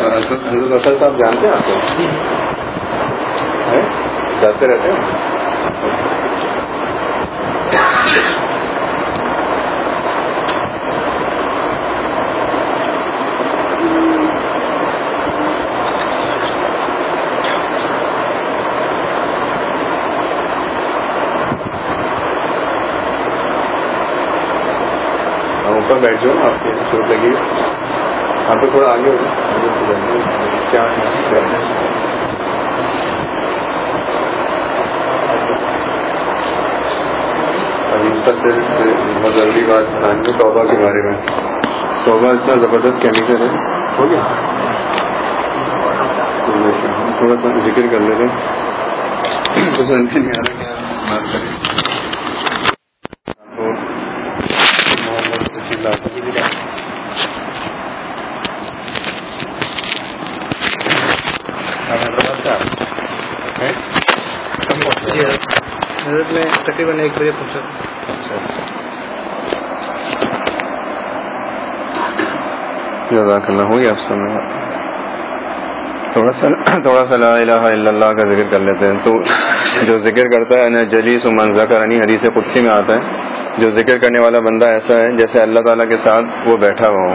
حضرت اسد صاحب جانتے ہیں آپ کو؟ جاتے رہتے ہیں؟ اوپر بیٹھ جاؤ آپ کی چوٹ لگی آپ کو تھوڑا آگے کیا ابھی بہت بات بتائیں توبہ کے بارے میں۔ توبہ اتنا زبردست کیمیکل ہے۔ ہو گیا۔ تھوڑا سا ذکر کر لیتے نہیں آ رہا بات کریں۔ تقریباً ایک بجے پہنچا۔ جزاک اللہ، ہو گیا آپ سمے تھوڑا سا تھوڑا سا لا الہ الا اللہ کا ذکر کر لیتے ہیں۔ تو جو ذکر کرتا ہے نا جلیس و منظر عنی حدیث قدسی میں آتا ہے۔ جو ذکر کرنے والا بندہ ایسا ہے، جیسے اللہ تعالیٰ کے ساتھ وہ بیٹھا ہوا ہو۔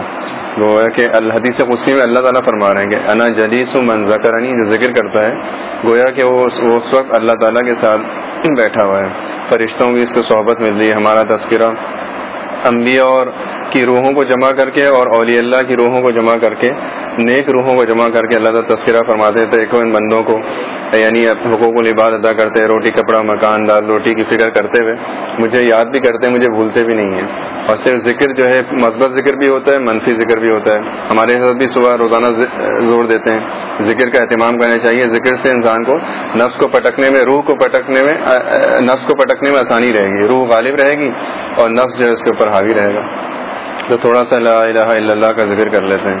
وہ ہے کہ الحدیث قدسی میں اللہ تعالیٰ فرما رہے ہیں کہ انا جلیس و منظر عنی جو ذکر کرتا ہے، گویا کہ وہ اس وقت اللہ تعالیٰ کے ساتھ بیٹھا ہوا ہے۔ فرشتوں کی اس کو صحبت مل رہی ہے، ہمارا تذکرہ۔ انبیاء اور کی روحوں کو جمع کر کے اور اولیاء اللہ کی روحوں کو جمع کر کے، نیک روحوں کو جمع کر کے اللہ تعالیٰ تذکرہ فرماتے تھے ان بندوں کو۔ یعنی حقوق و ادا کرتے ہیں، روٹی، کپڑا، مکان دار روٹی کی فکر کرتے ہوئے مجھے یاد بھی کرتے ہیں، مجھے بھولتے بھی نہیں ہیں۔ اور صرف ذکر جو ہے، مثبت ذکر بھی ہوتا ہے، منفی ذکر بھی ہوتا ہے۔ ہمارے ساتھ بھی صبح روزانہ زور دیتے ہیں۔ ذکر کا اہتمام کرنا چاہیے۔ ذکر سے انسان کو نفس کو پٹکنے میں، روح کو پٹکنے میں نفس کو پٹکنے میں آسانی رہے گی۔ روح غالب رہے گی اور نفس جو ہے، اس کے اوپر حاوی رہے گا۔ تو تھوڑا سا لا الہ الا اللہ کا ذکر کر لیتے ہیں۔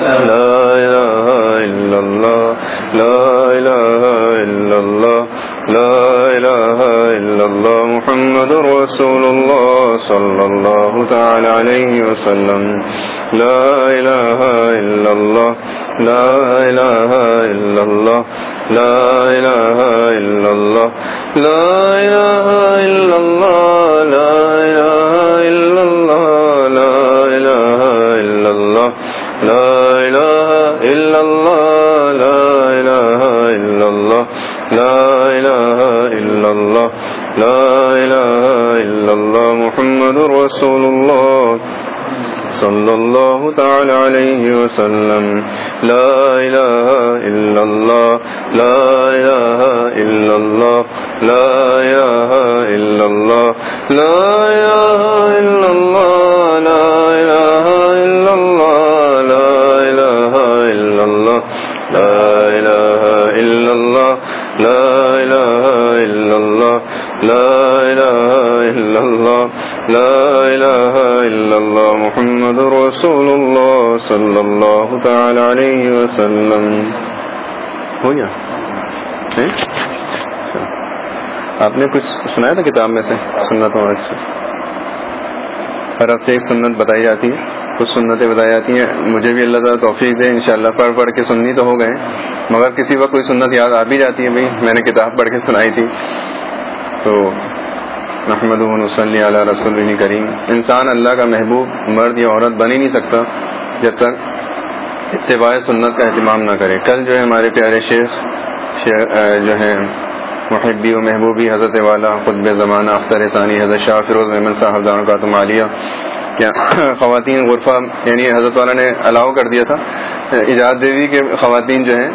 لا إله إلا الله لا إله إلا الله لا إله إلا الله محمد رسول الله صلى الله تعالى عليه وسلم لا إله إلا الله لا إله إلا الله لا إله إلا الله لا إله إلا الله لا إله إلا الله لا إله إلا الله لا إلا الله لا إله إلا الله لا إله إلا الله لا إله إلا الله محمد رسول الله صلى الله تعالى عليه وسلم لا إله إلا الله لا إله إلا الله لا إله إلا الله لا إله إلا الله تعالى عليه وسلم۔ ہو گیا؟ آپ نے کچھ سنایا تھا کتاب میں سے؟ سنت اور ہر ہفتے ایک سنت بتائی جاتی ہے۔ کچھ سنتیں بتائی جاتی ہیں۔ مجھے بھی اللہ تعالیٰ توفیق دے، انشاءاللہ پڑھ پڑھ کے سننی تو ہو گئے۔ مگر کسی وقت کوئی سنت یاد آ بھی جاتی ہے بھائی۔ میں نے کتاب پڑھ کے سنائی تھی۔ تو محمد صلی علیہ رسول کریم انسان اللہ کا محبوب، مرد یا عورت بن ہی نہیں سکتا جب تک اتباع سنت کا اہتمام نہ کرے۔ کل جو ہے ہمارے پیارے شیخ جو ہے محبی و محبوبی حضرت والا خطب زمانہ اختر ثانی، حضرت شاہ فیروز محمد صاحب کا تم عالیہ کیا خواتین غرفہ یعنی حضرت والا نے الاؤ کر دیا تھا۔ ایجاد دیوی کے خواتین جو ہیں،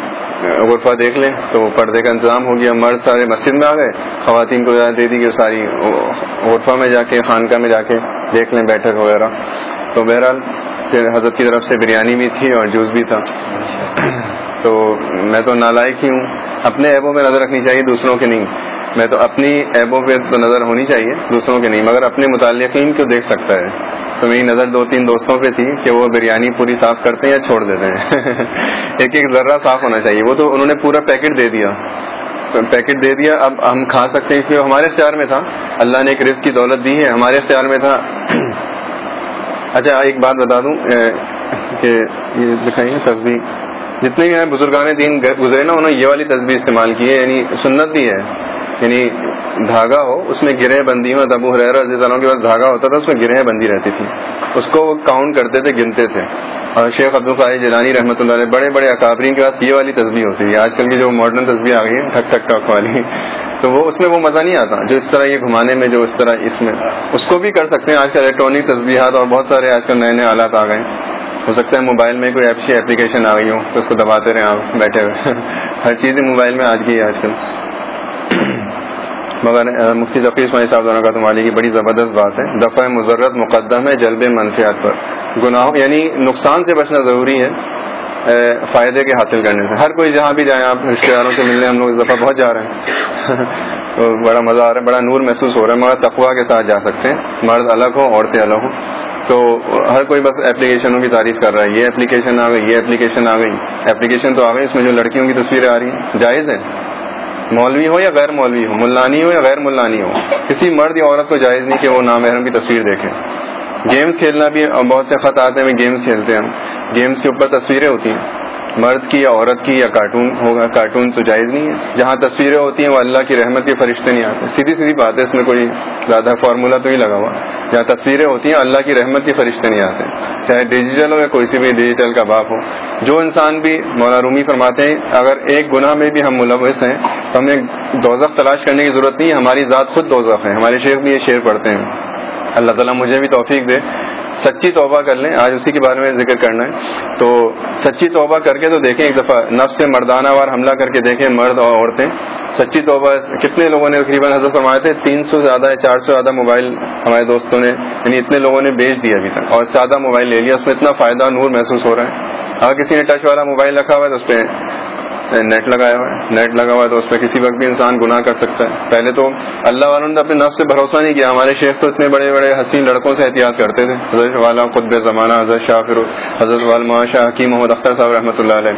غرفہ دیکھ لیں تو پردے کا انتظام ہو گیا۔ مرد سارے مسجد میں آ گئے۔ خواتین کو اجازت دے دی کہ ساری غرفہ میں جا کے، خانقاہ میں جا کے دیکھ لیں، بیٹھک وغیرہ۔ تو بہرحال پھر حضرت کی طرف سے بریانی بھی تھی اور جوس بھی تھا۔ تو میں تو نالائق ہی ہوں۔ اپنے ایبوں پہ نظر رکھنی چاہیے، دوسروں کے نہیں۔ میں تو اپنی ایبوں پہ تو نظر ہونی چاہیے، دوسروں کے نہیں۔ مگر اپنے متعلقین کو دیکھ سکتا ہے۔ تو میری نظر دو تین دوستوں پہ تھی کہ وہ بریانی پوری صاف کرتے ہیں یا چھوڑ دیتے ہیں۔ ایک ایک ذرہ صاف ہونا چاہیے۔ وہ تو انہوں نے پورا پیکٹ دے دیا۔ پیکٹ دے دیا۔ اب ہم کھا سکتے ہیں۔ کیونکہ ہمارے اختیار میں تھا۔ اللہ نے ایک رزق کی دولت دی ہے۔ ہمارے اختیار میں تھا۔ اچھا ایک بات بتا دوں کہ یہ دکھائیے تصویر جتنے بھی ہیں بزرگان دین گزرے نا، انہوں نے یہ والی تصویر استعمال کی ہے یعنی سنت بھی ہے۔ یعنی دھاگا ہو، اس میں گرہ بندی ہو تبو حریر رضی اللہ کے پاس دھاگا ہوتا تھا، اس میں گرہ بندی رہتی تھی اس کو وہ کاؤنٹ کرتے تھے، گنتے تھے۔ اور شیخ عبد القاعد جیلانی رحمۃ اللہ علیہ بڑے بڑے اکابرین کے پاس یہ والی تصویر ہوتی ہے آج کل کی جو ماڈرن تصویر آ گئی ہے ٹھک ٹھک ٹک والی۔ تو وہ اس میں وہ مزہ نہیں آتا، جو اس طرح یہ گھمانے میں، جو اس طرح اس میں۔ اس کو بھی کر سکتے ہیں۔ آج کل الیکٹرانک تصویرات اور بہت سارے آج کل نئے نئے آلات آ گئے۔ ہو سکتا ہے موبائل میں کوئی ایپسی اپلیکیشن آ گئی ہو، تو اس کو دباتے رہے آپ بیٹھے ہوئے۔ ہر چیز موبائل میں آج گئی ہے آج کل۔ مگر مفتی ذفی اسماعی صاحب دونوں کا تمہاری کی بڑی زبردست بات ہے۔ دفعہ مضرت مقدم ہے جلب منفیات پر۔ گناہ یعنی نقصان سے بچنا ضروری ہے فائدے کے حاصل کرنے سے۔ ہر کوئی جہاں بھی جائیں آپ رشتے داروں سے ملنے، ہم لوگ اس دفعہ بہت جا رہے ہیں۔ تو بڑا مزہ آ رہا ہے، بڑا نور محسوس ہو رہا ہے، مگر تقوا کے ساتھ جا سکتے ہیں۔ مرد الگ ہوں عورتیں الگ ہوں۔ تو ہر کوئی بس اپلیکیشنوں کی تعریف کر رہا ہے، یہ اپلیکیشن آ گئی، یہ اپلیکیشن آ گئی۔ اپلیکیشن تو آ گئی، اس میں جو لڑکیوں کی تصویریں آ رہی ہیں، جائز ہے مولوی ہو یا غیر مولوی ہو ملانی ہو یا غیر ملانی ہو کسی مرد یا عورت کو جائز نہیں کہ وہ نامحرم کی تصویر دیکھے۔ گیمز کھیلنا بھی بہت سے خط آتے ہیں، گیمز کھیلتے ہیں گیمز کے اوپر تصویریں ہوتی ہیں۔ مرد کی یا عورت کی یا کارٹون ہوگا، کارٹون تو جائز نہیں ہے۔ جہاں تصویریں ہوتی ہیں، وہ اللہ کی رحمت کے فرشتے نہیں آتے۔ سیدھی سیدھی بات ہے، اس میں کوئی زیادہ فارمولا تو نہیں لگا ہوا۔ جہاں تصویریں ہوتی ہیں، اللہ کی رحمت کے فرشتے نہیں آتے۔ چاہے ڈیجیٹل ہو یا کوئی سی بھی ڈیجیٹل کا باپ ہو۔ جو انسان بھی مولا رومی فرماتے ہیں، اگر ایک گناہ میں بھی ہم ملوث ہیں، تو ہمیں دوزخ تلاش کرنے کی ضرورت نہیں ہے۔ ہماری ذات خود دوزخ ہے۔ ہمارے شیخ بھی یہ شعر پڑھتے ہیں۔ اللہ تعالیٰ مجھے بھی توفیق دے۔ سچی توبہ کر لیں۔ آج اسی کے بارے میں ذکر کرنا ہے۔ تو سچی توبہ کر کے تو دیکھیں ایک دفعہ نفس پہ مردانہ وار حملہ کر کے دیکھیں مرد اور عورتیں۔ سچی توبہ کتنے لوگوں نے تقریباً حضرت فرمائے تھے، تین سو زیادہ یا چار سو زیادہ موبائل ہمارے دوستوں نے یعنی اتنے لوگوں نے بیچ دیا ابھی تک۔ اور زیادہ موبائل لے لیا، اس میں اتنا فائدہ نور محسوس ہو رہا ہے۔ اگر کسی نے ٹچ والا موبائل رکھا ہوا ہے تو اس پہ نیٹ لگایا ہوا ہے۔ نیٹ لگا ہوا ہے تو اس پہ کسی وقت بھی انسان گناہ کر سکتا ہے۔ پہلے تو اللہ والوں نے اپنے نفس سے بھروسہ نہیں کیا۔ ہمارے شیخ تو اتنے بڑے بڑے حسین لڑکوں سے احتیاط کرتے تھے۔ حضرت والا خود زمانہ، حضرت شاہ فرو حضرت والما شاہ حکیم محمد اختر صاحب رحمۃ اللہ علیہ۔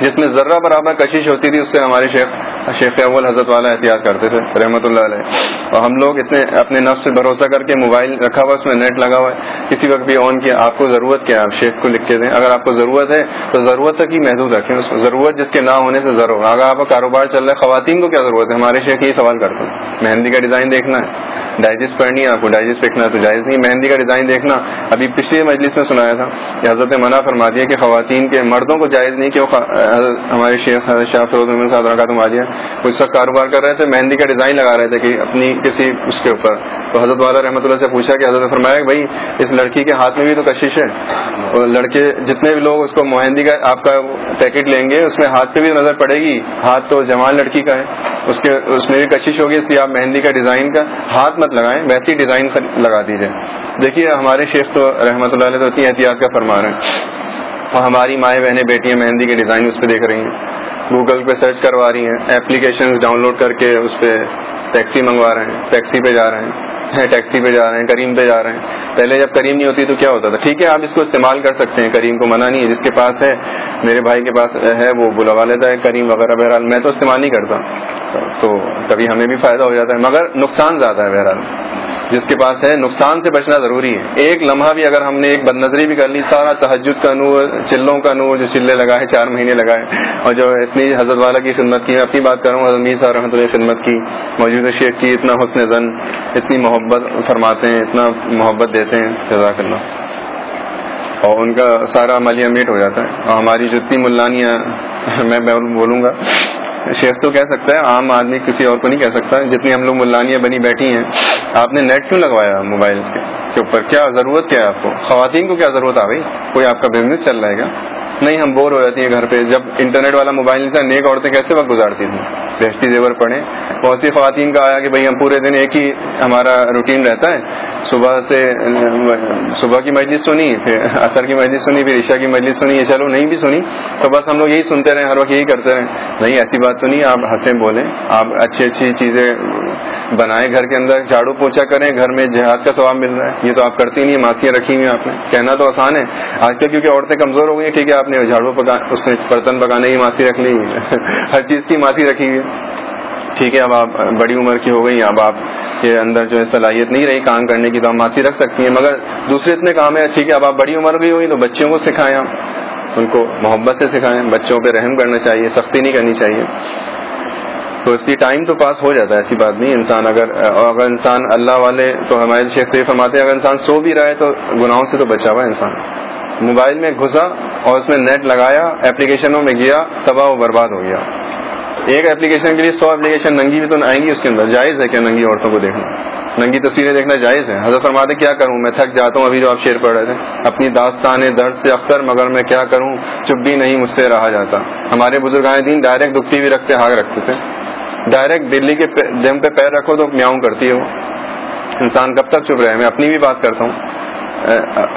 جس میں ذرہ برابر کشش ہوتی تھی، اس سے ہمارے شیخ شیخ اول حضرت والا احتیاط کرتے تھے رحمۃ اللہ علیہ۔ اور ہم لوگ اتنے اپنے نفس سے بھروسہ کر کے موبائل رکھا ہوا، اس میں نیٹ لگا ہوا ہے۔ کسی وقت بھی آن کیا، آپ کو ضرورت کیا، آپ شیخ کو لکھ کے دیں۔ اگر آپ کو ضرورت ہے، تو ضرورت تک ہی محدود رکھیں۔ اس ضرورت جس کے نہ ہونے سے ضرور۔ اگر آپ کا کاروبار چل رہا ہے، خواتین کو کیا ضرورت ہے؟ ہمارے شیخ یہی سوال کرتے ہیں۔ مہندی کا ڈیزائن دیکھنا ہے۔ ڈائجسٹ پڑھنی ہے آپ کو، ڈائجسٹ دیکھنا ہے تو جائز نہیں۔ مہندی کا ڈیزائن دیکھنا۔ ابھی پچھلی مجلس میں سنایا تھا کہ حضرت منع فرما دیا کہ خواتین کے مردوں کو جائز نہیں کہ وہ ہمارے شیخ شاہ فروز احمد صاحب رکھا تم آجیے کچھ سب کاروبار کر رہے تھے، مہندی کا ڈیزائن لگا رہے تھے کہ اپنی کسی اس کے اوپر۔ تو حضرت والا رحمۃ اللہ سے پوچھا کہ حضرت فرمایا کہ بھائی، اس لڑکی کے ہاتھ میں بھی تو کشش ہے۔ اور لڑکے جتنے بھی لوگ اس کو مہندی کا آپ کا پیکٹ لیں گے، اس میں ہاتھ پہ بھی نظر پڑے گی۔ ہاتھ تو جوان لڑکی کا ہے۔ اس کے، اس میں بھی کشش ہوگی، اس کی آپ مہندی کا ڈیزائن کا ہاتھ مت لگائیں، ویسی ڈیزائن لگا دیجیے دیکھیے، ہمارے شیخ تو رحمۃ اللہ علیہ تو اتنی احتیاط کا فرما رہے ہیں اور ہماری مائیں بہنیں بیٹیاں مہندی کے ڈیزائن اس پہ دیکھ رہی ہیں۔ گوگل پہ سرچ کروا رہی ہیں اپلیکیشن ڈاؤن لوڈ کر کے اس پہ ٹیکسی منگوا رہے ہیں ٹیکسی پہ جا رہے ہیں ٹیکسی پہ جا رہے ہیں، کریم پہ جا رہے ہیں۔ پہلے جب کریم نہیں ہوتی تو کیا ہوتا تھا؟ ٹھیک ہے، آپ اس کو استعمال کر سکتے ہیں، کریم کو منع نہیں ہے، جس کے پاس ہے میرے بھائی کے پاس ہے، وہ بلوا لیتا ہے، کریم وغیرہ، بہرحال میں تو استعمال نہیں کرتا۔ تو کبھی ہمیں بھی فائدہ ہو جاتا ہے، مگر نقصان زیادہ ہے بہرحال۔ جس کے پاس ہے، نقصان سے بچنا ضروری ہے۔ ایک لمحہ بھی اگر ہم نے ایک بد نظری بھی کر لی، سارا تحجد کا نور، چلوں کا نور جو چلے لگائے، چار مہینے لگائے، اور جو اتنی حضرت والا کی خدمت کی، میں اپنی بات کروں حضرت میر صاحب رحمۃ اللہ خدمت کی موجودہ شیخ کی، اتنا حسن زن، اتنی محبت فرماتے ہیں، اتنا محبت دیتے ہیں، جزاک اللہ۔ اور ان کا سارا عملیہ میٹ ہو جاتا ہے اور ہماری جتنی ملانیاں میں بولوں گا۔ شیخ تو کہہ سکتا ہے، عام آدمی کسی اور کو نہیں کہہ سکتا۔ جتنی ہم لوگ ملانیاں بنی بیٹھی ہیں، آپ نے نیٹ کیوں لگوایا موبائل کے اوپر کیا ضرورت کیا ہے آپ کو؟ خواتین کو کیا ضرورت آ گئی؟ کوئی آپ کا بزنس چل رہا ہے گا نہیں ہم بور ہو جاتی ہیں گھر پہ۔ جب انٹرنیٹ والا موبائل نہیں تھا نیک عورتیں کیسے وقت گزارتی تھیں بہشتی زیور پڑھیں۔ بہت سی خواتین کا آیا کہ بھائی ہم پورے دن ایک ہی ہمارا روٹین رہتا ہے۔ صبح سے، صبح کی مجلس سنی، پھر اثر کی مجلس سنی، پھر عشاء کی مجلس سنی چلو نہیں بھی سنی، تو بس ہم لوگ یہی سنتے رہے ہر وقت یہی کرتے رہے نہیں، ایسی بات تو نہیں، آپ ہنسیں بولیں۔ آپ اچھی اچھی چیزیں بنائیں گھر کے اندر جھاڑو پوچھا کریں، گھر میں جہاد کا ثواب مل رہا ہے۔ یہ تو آپ کرتی نہیں، ماسیاں رکھی ہوئی آپ نے۔ کہنا تو آسان ہے۔ آج کل کیونکہ عورتیں کمزور ہو گئی ہیں، ٹھیک ہے، آپ نے جھاڑو پکا، اس نے برتن پکانے کی ماسی رکھ لی۔ ہر چیز کی ماسی رکھی ہوئی ٹھیک ہے، اب آپ بڑی عمر کی ہو گئی اب آپ کے اندر جو ہے صلاحیت نہیں رہی کام کرنے کی، تو آپ ماسی رکھ سکتی ہیں۔ مگر دوسرے اتنے کام ہے ٹھیک ہے، اب آپ بڑی عمر کی ہوئی تو بچوں کو سکھائیں آپ۔ ان کو محبت سے سکھائیں۔ بچوں پہ رحم کرنا چاہیے، سختی نہیں کرنی چاہیے۔ تو اس کی ٹائم تو پاس ہو جاتا ہے، ایسی بات نہیں، انسان اگر اگر انسان اللہ والے تو ہمارے شیخ فرماتے ہیں، اگر انسان سو بھی رہا ہے تو گناہوں سے تو بچا ہوا ہے انسان۔ موبائل میں گھسا اور اس میں نیٹ لگایا، اپلیکیشنوں میں گیا، تباہ و برباد ہو گیا۔ ایک اپلیکیشن کے لیے سو اپلیکیشن ننگی بھی تو آئیں گی اس کے اندر، جائز ہے کیا ننگی عورتوں کو دیکھنا۔ ننگی تصویریں دیکھنا جائز ہے۔ حضرت فرماتے کیا کروں؟ میں تھک جاتا ہوں، ابھی جو آپ شیر پڑھ رہے تھے۔ اپنی داستان درد سے اختر، مگر میں کیا کروں؟ چپ بھی نہیں، مجھ سے رہا جاتا۔ ہمارے بزرگان دین ڈائریکٹ دکھتی بھی رکھتے، ہاگ رکھتے تھے۔ ڈائریکٹ دلی کے جم پہ پیر رکھو تو میاؤں کرتی ہے وہ۔ انسان کب تک چپ رہے میں اپنی بھی بات کرتا ہوں۔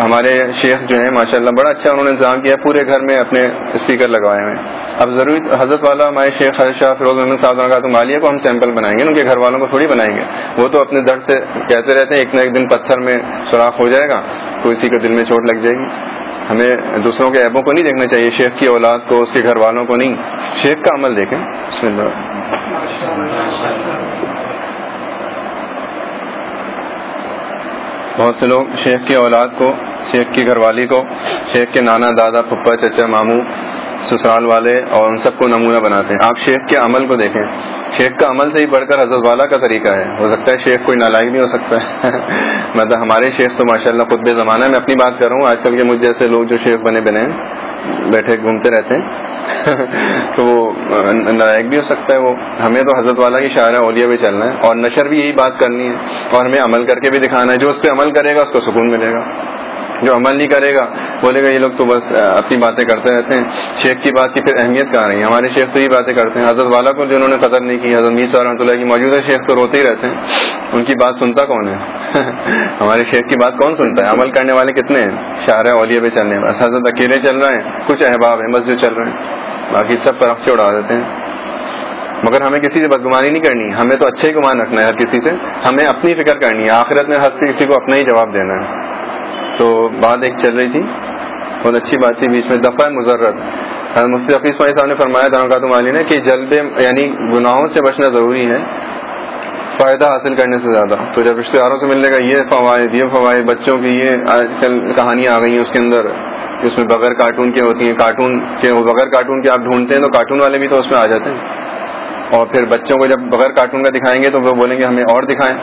ہمارے شیخ جو ہیں ماشاء اللہ بڑا اچھا انہوں نے انتظام کیا پورے گھر میں اپنے اسپیکر لگوائے ہوئے اب ضروری حضرت والا ہمارے شیخ حضرت شاہ فیروز احمد صاحب کا تو مالیہ کو ہم سیمپل بنائیں گے، ان کے گھر والوں کو تھوڑی بنائیں گے۔ وہ تو اپنے درد سے کہتے رہتے ہیں، ایک نہ ایک دن پتھر میں سوراخ ہو جائے گا، تو اسی کے دل میں چوٹ لگ جائے گی۔ ہمیں دوسروں کے ایبوں کو نہیں دیکھنا چاہیے، شیخ کی اولاد کو، اس کے گھر والوں کو نہیں۔ شیخ کا عمل دیکھیں۔ بسم اللہ۔ بہت سے لوگ شیخ کی اولاد کو، شیخ کی گھر والی کو، شیخ کے نانا، دادا، پپا، چچا، ماموں سسرال والے اور ان سب کو نمونہ بناتے ہیں۔ آپ شیخ کے عمل کو دیکھیں۔ شیخ کا عمل سے ہی بڑھ کر حضرت والا کا طریقہ ہے۔ ہو سکتا ہے شیخ کوئی نالائق بھی ہو سکتا ہے۔ مطلب ہمارے شیخ تو ماشاء اللہ خود زمانہ میں اپنی بات کروں آج کل کے مجھ جیسے لوگ جو شیخ بنے بنے بیٹھے گھومتے رہتے ہیں، تو وہ نالائق بھی ہو سکتا ہے۔ وہ ہمیں تو حضرت والا کی شاعر اولیا بھی چلنا ہے اور نشر بھی یہی بات کرنی ہے۔ اور ہمیں عمل کر کے بھی دکھانا ہے۔ جو اس پہ عمل کرے گا، اس کو سکون ملے گا۔ جو عمل نہیں کرے گا، بولے گا یہ لوگ تو بس اپنی باتیں کرتے رہتے ہیں۔ شیخ کی بات کی پھر اہمیت کہاں رہی؟ ہے ہمارے شیخ تو یہ باتیں کرتے ہیں۔ حضرت والا کو جنہوں نے قدر نہیں کی، حضرت میسا رحمۃ اللہ کی موجودہ شیخ تو روتے ہی رہتے ہیں۔ ان کی بات سنتا کون ہے؟ ہمارے شیخ کی بات کون سنتا ہے؟ عمل کرنے والے کتنے ہیں؟ شاعر اولیا پہ چلنے بس حضرت اکیلے چل رہے ہیں، کچھ احباب ہیں، مسجد چل رہے ہیں۔ باقی سب طرف سے اڑا دیتے ہیں۔ مگر ہمیں کسی سے بدگمانی نہیں کرنی۔ ہمیں تو اچھا ہی گمان رکھنا ہے ہر کسی سے۔ ہمیں اپنی فکر کرنی ہے۔ آخرت میں ہر کسی کو اپنا ہی جواب دینا ہے۔ تو بات ایک چل رہی تھی۔ بہت اچھی بات تھی، بیچ میں دفعہ مضرت۔ مفتی حفیظ صاحب نے فرمایا تھا علی نے، کہ جلد یعنی گناہوں سے بچنا ضروری ہے، فائدہ حاصل کرنے سے زیادہ۔ تو جب رشتے داروں سے ملنے کا یہ فوائد یہ فوائد بچوں کی، یہ آج کل کہانیاں آ گئی ہیں اس کے اندر اس میں بغیر کارٹون کے ہوتی ہیں، کارٹون کے، بغیر کارٹون کے آپ ڈھونڈتے ہیں تو کارٹون والے بھی تو اس میں آ جاتے ہیں۔ اور پھر بچوں کو جب بغیر کارٹون کا دکھائیں گے تو وہ بولیں گے ہمیں اور دکھائیں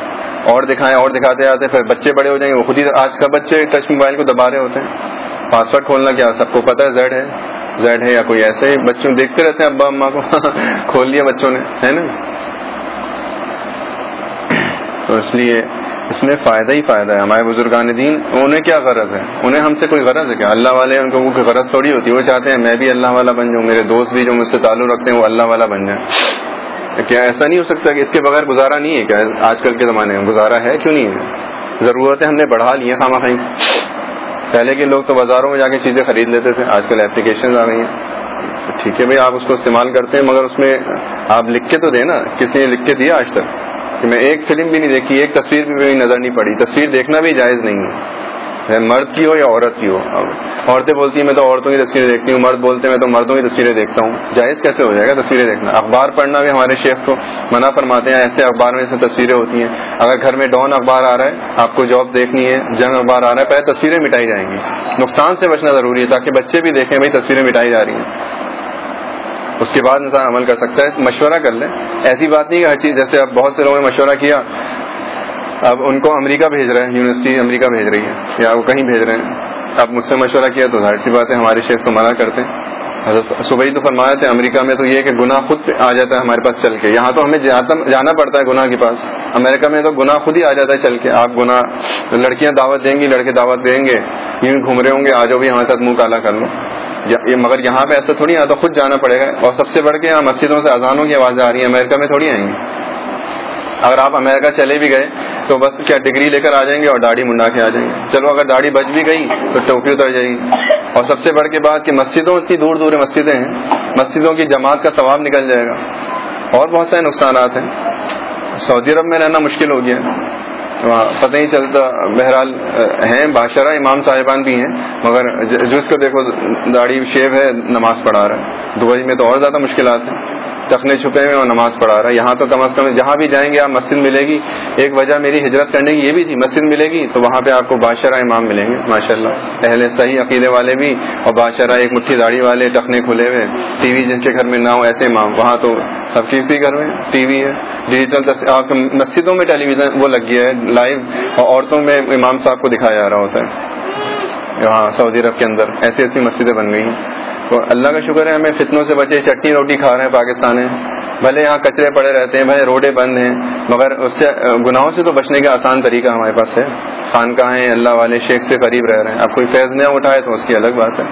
اور دکھائیں، اور دکھاتے آتے، پھر بچے بڑے ہو جائیں گے، وہ خود ہی آج کا بچے ٹچ موبائل کو دبا رہے ہوتے ہیں۔ پاسورڈ کھولنا کیا، سب کو پتا ہے، زیڈ ہے۔ زیڈ ہے یا کوئی ایسے ہی، بچوں دیکھتے رہتے ہیں، ابا اما کو کھول لیا بچوں نے، ہے نا؟ تو اس لیے اس میں فائدہ ہی فائدہ ہے۔ ہمارے بزرگان دین، انہیں کیا غرض ہے؟ انہیں ہم سے کوئی غرض ہے کیا؟ اللہ والے ان کو کوئی غرض تھوڑی ہوتی ہے وہ چاہتے ہیں میں بھی اللہ والا بن جاؤں، میرے دوست بھی جو مجھ سے تعلق رکھتے ہیں، وہ اللہ والا بن جائیں۔ کیا ایسا نہیں ہو سکتا کہ اس کے بغیر گزارا نہیں ہے؟ کیا آج کل کے زمانے میں گزارا ہے؟ کیوں نہیں ہے؟ ضرورتیں ہم نے بڑھا لی ہیں خامہ خائی پہلے کے لوگ تو بازاروں میں جا کے چیزیں خرید لیتے تھے، آج کل اپلیکیشن آ گئی ہیں۔ ٹھیک ہے بھائی، آپ اس کو استعمال کرتے ہیں، مگر اس میں آپ لکھ کے تو دیں نا، کسی نے لکھ کے دیا آج تک؟ کہ میں ایک فلم بھی نہیں دیکھی، ایک تصویر بھی میری نظر نہیں پڑی۔ تصویر دیکھنا بھی جائز نہیں ہے۔ مرد کی ہو یا عورت کی ہو؟ عورتیں بولتی ہیں، میں تو عورتوں کی تصویریں دیکھتی ہوں، مرد بولتے ہیں، میں تو مردوں کی تصویریں دیکھتا ہوں۔ جائز کیسے ہو جائے گا تصویریں دیکھنا؟ اخبار پڑھنا بھی ہمارے شیخ کو منع فرماتے ہیں، ایسے اخبار میں ایسے تصویریں ہوتی ہیں۔ اگر گھر میں ڈون اخبار آ رہا ہے، آپ کو جاب دیکھنی ہے، جنگ اخبار آ رہا ہے، پہلے تصویریں مٹائی جائیں گی۔ نقصان سے بچنا ضروری ہے تاکہ بچے بھی دیکھیں، بھائی تصویریں مٹائی جا رہی ہیں۔ اس کے بعد انسان عمل کر سکتا ہے، مشورہ کر لیں۔ ایسی بات نہیں کہ ہر چیز، جیسے اب بہت سے لوگوں نے مشورہ کیا اب ان کو امریکہ بھیج رہے ہیں، یونیورسٹی امریکہ بھیج رہی ہے، یا وہ کہیں بھیج رہے ہیں۔ اب مجھ سے مشورہ کیا تو ظاہر سی بات ہے ہمارے شیخ تو منع کرتے ہیں۔ صبح ہی تو فرمایا تھے امریکہ میں تو یہ کہ گناہ خود آ جاتا ہے ہمارے پاس چل کے۔ یہاں تو ہمیں جانا پڑتا ہے گناہ کے پاس۔ امریکہ میں تو گناہ خود ہی آ جاتا ہے چل کے۔ آپ گناہ، لڑکیاں دعوت دیں گی، لڑکے دعوت دیں گے۔ یوں گھوم رہے ہوں گے، آ جاؤ بھی ہمارے ساتھ منہ کالا کر لو۔ مگر یہاں پہ ایسا تھوڑی تو خود جانا پڑے گا۔ اور سب سے بڑھ کے یہاں مسجدوں سے اذانوں کی آواز آ رہی ہے امریکہ میں تھوڑی آئیں گی۔ اگر آپ امریکہ چلے بھی گئے تو بس کیا ڈگری لے کر آ جائیں گے اور داڑھی منڈا کے آ جائیں گے؟ چلو، اگر داڑھی بچ بھی گئی تو ٹوپی اتر جائے گی۔ اور سب سے بڑھ کے بات کہ مسجدوں اتنی دور دور مسجدیں ہیں، مسجدوں کی جماعت کا ثواب نکل جائے گا۔ اور بہت سارے نقصانات ہیں۔ سعودی عرب میں رہنا مشکل ہو گیا۔ وہاں پتہ ہی چلتا، بہرحال ہیں، بادشاہ امام صاحبان بھی ہیں، مگر جس کو دیکھو، داڑھی شیو ہے، نماز پڑھا رہا ہے۔ دبئی میں تو اور زیادہ مشکلات ہیں۔ چکھنے چھپے میں اور نماز پڑھا رہا ہے۔ یہاں تو کم از کم جہاں بھی جائیں گے آپ مسجد ملے گی۔ ایک وجہ میری ہجرت کرنے کی یہ بھی تھی، مسجد ملے گی تو وہاں پہ آپ کو بادشاہ امام ملیں گے۔ ماشاء اللہ اہل صحیح عقیدے والے بھی اور بادشاہ ایک مٹھی داڑھی والے ٹخنے کھلے ہوئے ٹی وی جن کے گھر میں نہ ہو ایسے امام، وہاں تو سب چیز ہی گھر میں ٹی وی ہے۔ ڈیجیٹل آپ مسجدوں میں ٹیلی ویژن وہ لگ گیا ہے لائیو اور عورتوں میں امام صاحب کو دکھایا جا رہا ہوتا ہے۔ وہاں سعودی عرب کے اندر ایسی ایسی مسجدیں بن گئی ہیں۔ تو اللہ کا شکر ہے، ہمیں فتنوں سے بچے، چٹنی روٹی کھا رہے ہیں پاکستان میں۔ بھلے یہاں کچرے پڑے رہتے ہیں، بھلے روڈیں بند ہیں، مگر اس سے، گناہوں سے تو بچنے کا آسان طریقہ ہمارے پاس ہے۔ خان کا ہیں؟ اللہ والے شیخ سے قریب رہ رہے ہیں۔ اب کوئی فیض نہ اٹھائے تو اس کی الگ بات ہے۔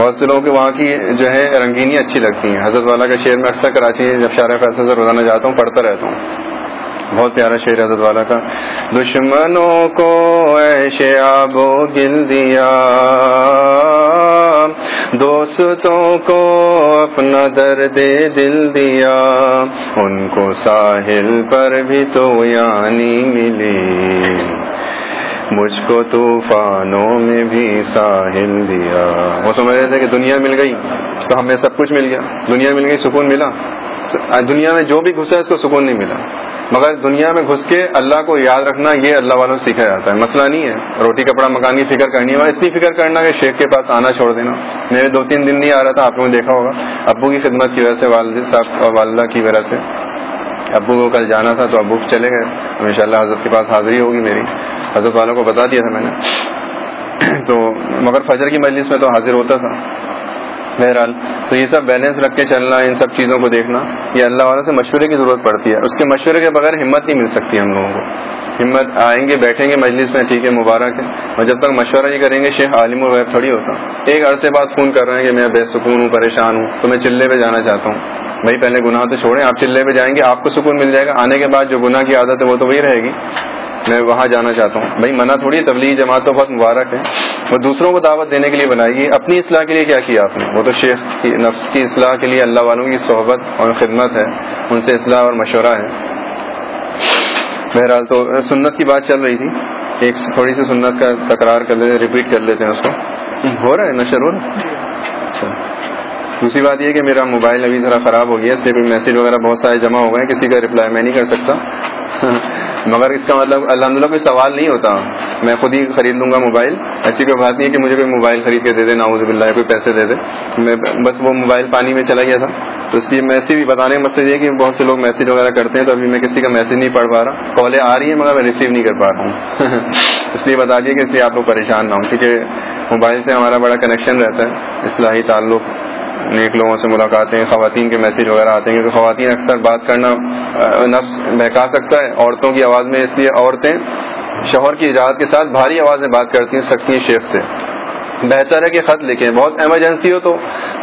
بہت سے لوگوں کے وہاں کی جو ہے، رنگینی اچھی لگتی ہیں۔ حضرت والا کا شعر میں اکثر کراچی جب شارع فیصلہ سے روزانہ جاتا ہوں، پڑھتا رہتا ہوں۔ بہت پیارا شیر حضرت والا کا۔ دشمنوں کو ایشے آبو گل دیا دوستوں کو اپنا درد دل دیا، ان کو ساحل پر بھی تو یعنی ملی۔ مجھ کو طوفانوں میں بھی ساحل دیا۔ وہ سمجھ رہے تھے کہ دنیا مل گئی، تو ہمیں سب کچھ مل گیا۔ دنیا مل گئی، سکون ملا۔ دنیا میں جو بھی گھسا اس کو سکون نہیں ملا۔ مگر دنیا میں گھس کے اللہ کو یاد رکھنا یہ اللہ والوں سیکھا جاتا ہے۔ مسئلہ نہیں ہے۔ روٹی، کپڑا، مکان کی فکر کرنی ہے۔ اتنی فکر کرنا کہ شیخ کے پاس آنا چھوڑ دینا۔ میرے دو تین دن نہیں آ رہا تھا، آپ نے دیکھا ہوگا۔ ابو کی خدمت کی وجہ سے والد صاحب اور والدہ کی وجہ سے۔ ابو کو کل جانا تھا تو ابو چلے گئے۔ ان اللہ حضرت کے پاس حاضری ہوگی میری۔ حضرت والوں کو بتا دیا تھا میں نے۔ تو مگر فجر کی مجلس میں تو حاضر ہوتا تھا۔ بہرحال، تو یہ سب بیلنس رکھ کے چلنا، ان سب چیزوں کو دیکھنا، یہ اللہ والوں سے مشورے کی ضرورت پڑتی ہے۔ اس کے مشورے کے بغیر ہمت نہیں مل سکتی ہم لوگوں کو۔ ہمت، آئیں گے، بیٹھیں گے، مجلس میں، ٹھیک ہے، مبارک ہے۔ اور جب تک مشورہ نہیں کریں گے، شیخ عالم و غیب تھوڑی ہوتا۔ ایک عرصے بعد فون کر رہے ہیں کہ میں بے سکون ہوں، پریشان ہوں، تو میں چلے پہ جانا چاہتا ہوں۔ بھائی، پہلے گناہ تو چھوڑیں، آپ چلے پہ جائیں گے، آپ کو سکون مل جائے گا۔ آنے کے بعد جو گناہ کی عادت ہے وہ تو وہی رہے گی۔ میں وہاں جانا چاہتا ہوں۔ بھائی، منع تھوڑی تبلیغ جماعت تو بہت مبارک ہے۔ وہ دوسروں کو دعوت دینے کے لیے بنائی گئی۔ اپنی اصلاح کے لیے کیا کیا آپ نے؟ وہ تو شیخ کی، نفس کی اصلاح کے لیے اللہ والوں کی صحبت اور خدمت ہے۔ ان سے اصلاح اور مشورہ ہے۔ بہرحال تو سنت کی بات چل رہی تھی۔ ایک تھوڑی سی سنت کا تکرار کر لیتے ریپیٹ کر لیتے ہیں اس کو۔ ہو رہا ہے؟ نشر ہو رہا ہے؟ اچھا۔ دوسری بات یہ کہ میرا موبائل ابھی ذرا خراب ہو گیا اس لیے کوئی میسج وغیرہ بہت سارے جمع ہو گئے کسی کا رپلائی میں نہیں کر سکتا۔ مگر اس کا مطلب الحمد للہ کوئی سوال نہیں ہوتا۔ میں خود ہی خرید لوں گا موبائل۔ ایسی کوئی بات نہیں ہے کہ مجھے کوئی موبائل خرید کے دے دے ناؤز بلّہ کوئی پیسے دے دے۔ میں بس وہ موبائل پانی میں چلا گیا تھا۔ تو اس لیے میسج بھی بتانے کا مسئلہ یہ کہ بہت سے لوگ میسج وغیرہ کرتے ہیں تو ابھی میں کسی کا میسج نہیں پڑھ پا رہا۔ کالیں آ رہی ہیں مگر میں ریسیو نہیں کر پا رہا ہوں۔ اس لیے بتا دیے کہ اس لیے آپ لوگ پریشان نہ ہوں، کیونکہ موبائل سے ہمارا بڑا کنیکشن رہتا ہے، اصلاحی تعلق۔ نیک لوگوں سے ملاقاتیں، خواتین کے میسج وغیرہ آتے ہیں کیونکہ خواتین اکثر بات کرنا نفس بہکا سکتا ہے عورتوں کی آواز میں، اس لیے عورتیں شوہر کی اجازت کے ساتھ بھاری آواز میں بات کرتی ہیں سکتی ہیں شیخ سے۔ بہتر ہے کہ خط لکھیں۔ بہت ایمرجنسی ہو تو،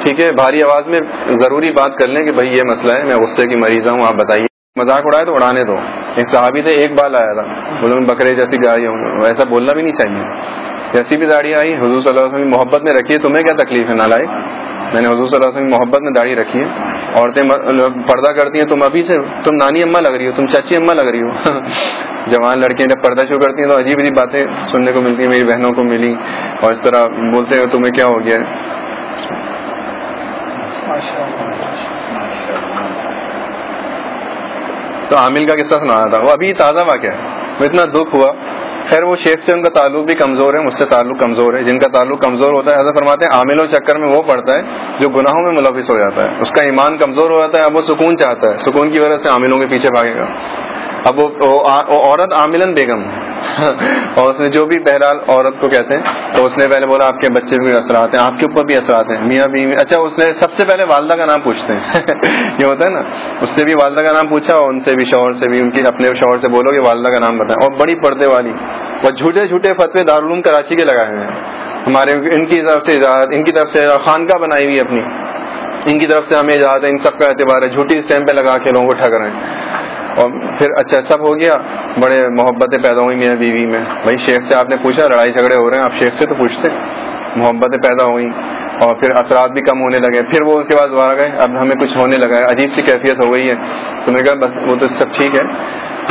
ٹھیک ہے، بھاری آواز میں ضروری بات کر لیں کہ بھائی یہ مسئلہ ہے، میں غصے کی مریض ہوں، آپ بتائیے۔ مذاق اڑائے تو اڑانے دو۔ ایک صحابی تھے، ایک بال آیا تھا۔ بولے بکرے جیسی گاڑی ہوں، ایسا بولنا بھی نہیں چاہیے۔ جیسی بھی گاڑی آئی، حضور صلی اللہ علیہ وسلم محبت میں رکھیے تمہیں کیا تکلیف ہے؟ نہ لائے میں نے حضور صلی اللہ علیہ وسلم محبت میں داڑھی رکھی ہے۔ عورتیں پردہ کرتی ہیں، تم ابھی سے تم نانی اما لگ رہی ہو، تم چاچی اما لگ رہی ہو۔ جوان لڑکیاں جب پردہ شروع کرتی ہیں تو عجیب عجیب باتیں سننے کو ملتی ہیں، میری بہنوں کو ملی۔ اور اس طرح بولتے ہیں، تمہیں کیا ہو گیا؟ تو عامل کا قصہ سنانا تھا۔ وہ ابھی تازہ واقعہ ہے۔ وہ اتنا دکھ ہوا۔ خیر، وہ شیخ سے ان کا تعلق بھی کمزور ہے، مجھ سے تعلق کمزور ہے۔ جن کا تعلق کمزور ہوتا ہے حضرت فرماتے ہیں عامل و چکر میں وہ پڑتا ہے جو گناہوں میں ملوث ہو جاتا ہے۔ اس کا ایمان کمزور ہو جاتا ہے، اب وہ سکون چاہتا ہے۔ سکون کی وجہ سے عاملوں کے پیچھے بھاگے گا۔ اب وہ عورت عاملن بیگم۔ اور اس نے جو بھی بہرحال عورت کو کہتے ہیں، تو اس نے پہلے بولا، آپ کے بچے بھی اثرات ہیں، آپ کے اوپر بھی اثرات ہیں، میاں بھی اچھا اس نے سب سے پہلے والدہ کا نام پوچھتے ہیں۔ یہ ہوتا ہے نا، اس سے بھی والدہ کا نام پوچھا اور ان سے بھی شوہر سے بھی، ان کی اپنے شوہر سے بولو کہ والدہ کا نام بتائیں۔ اور بڑی پردے والی، وہ جھوٹے جھوٹے فتوے دارالعلوم کراچی کے لگائے ہوئے ہیں۔ ہمارے ان کی طرف سے اجازت، ان کی طرف سے خانقاہ بنائی ہوئی اپنی۔ ان کی طرف سے ہمیں اجازت ہے، ان سب کا اعتبار ہے۔ جھوٹی اسٹیم پہ لگا کے لوگوں کو ٹھگ رہے ہیں۔ اور پھر اچھا سب ہو گیا۔ بڑے محبتیں پیدا ہوئی میاں بیوی میں۔ بھائی، شیخ سے آپ نے پوچھا، لڑائی جھگڑے ہو رہے ہیں، آپ شیخ سے تو پوچھتے۔ محبتیں پیدا ہوئی اور پھر اثرات بھی کم ہونے لگے۔ پھر وہ اس کے بعد دوبارہ گئے۔ اب ہمیں کچھ ہونے لگا ہے۔ عجیب سی کیفیت ہو گئی ہے۔ تو میں کہا، بس وہ تو سب ٹھیک ہے۔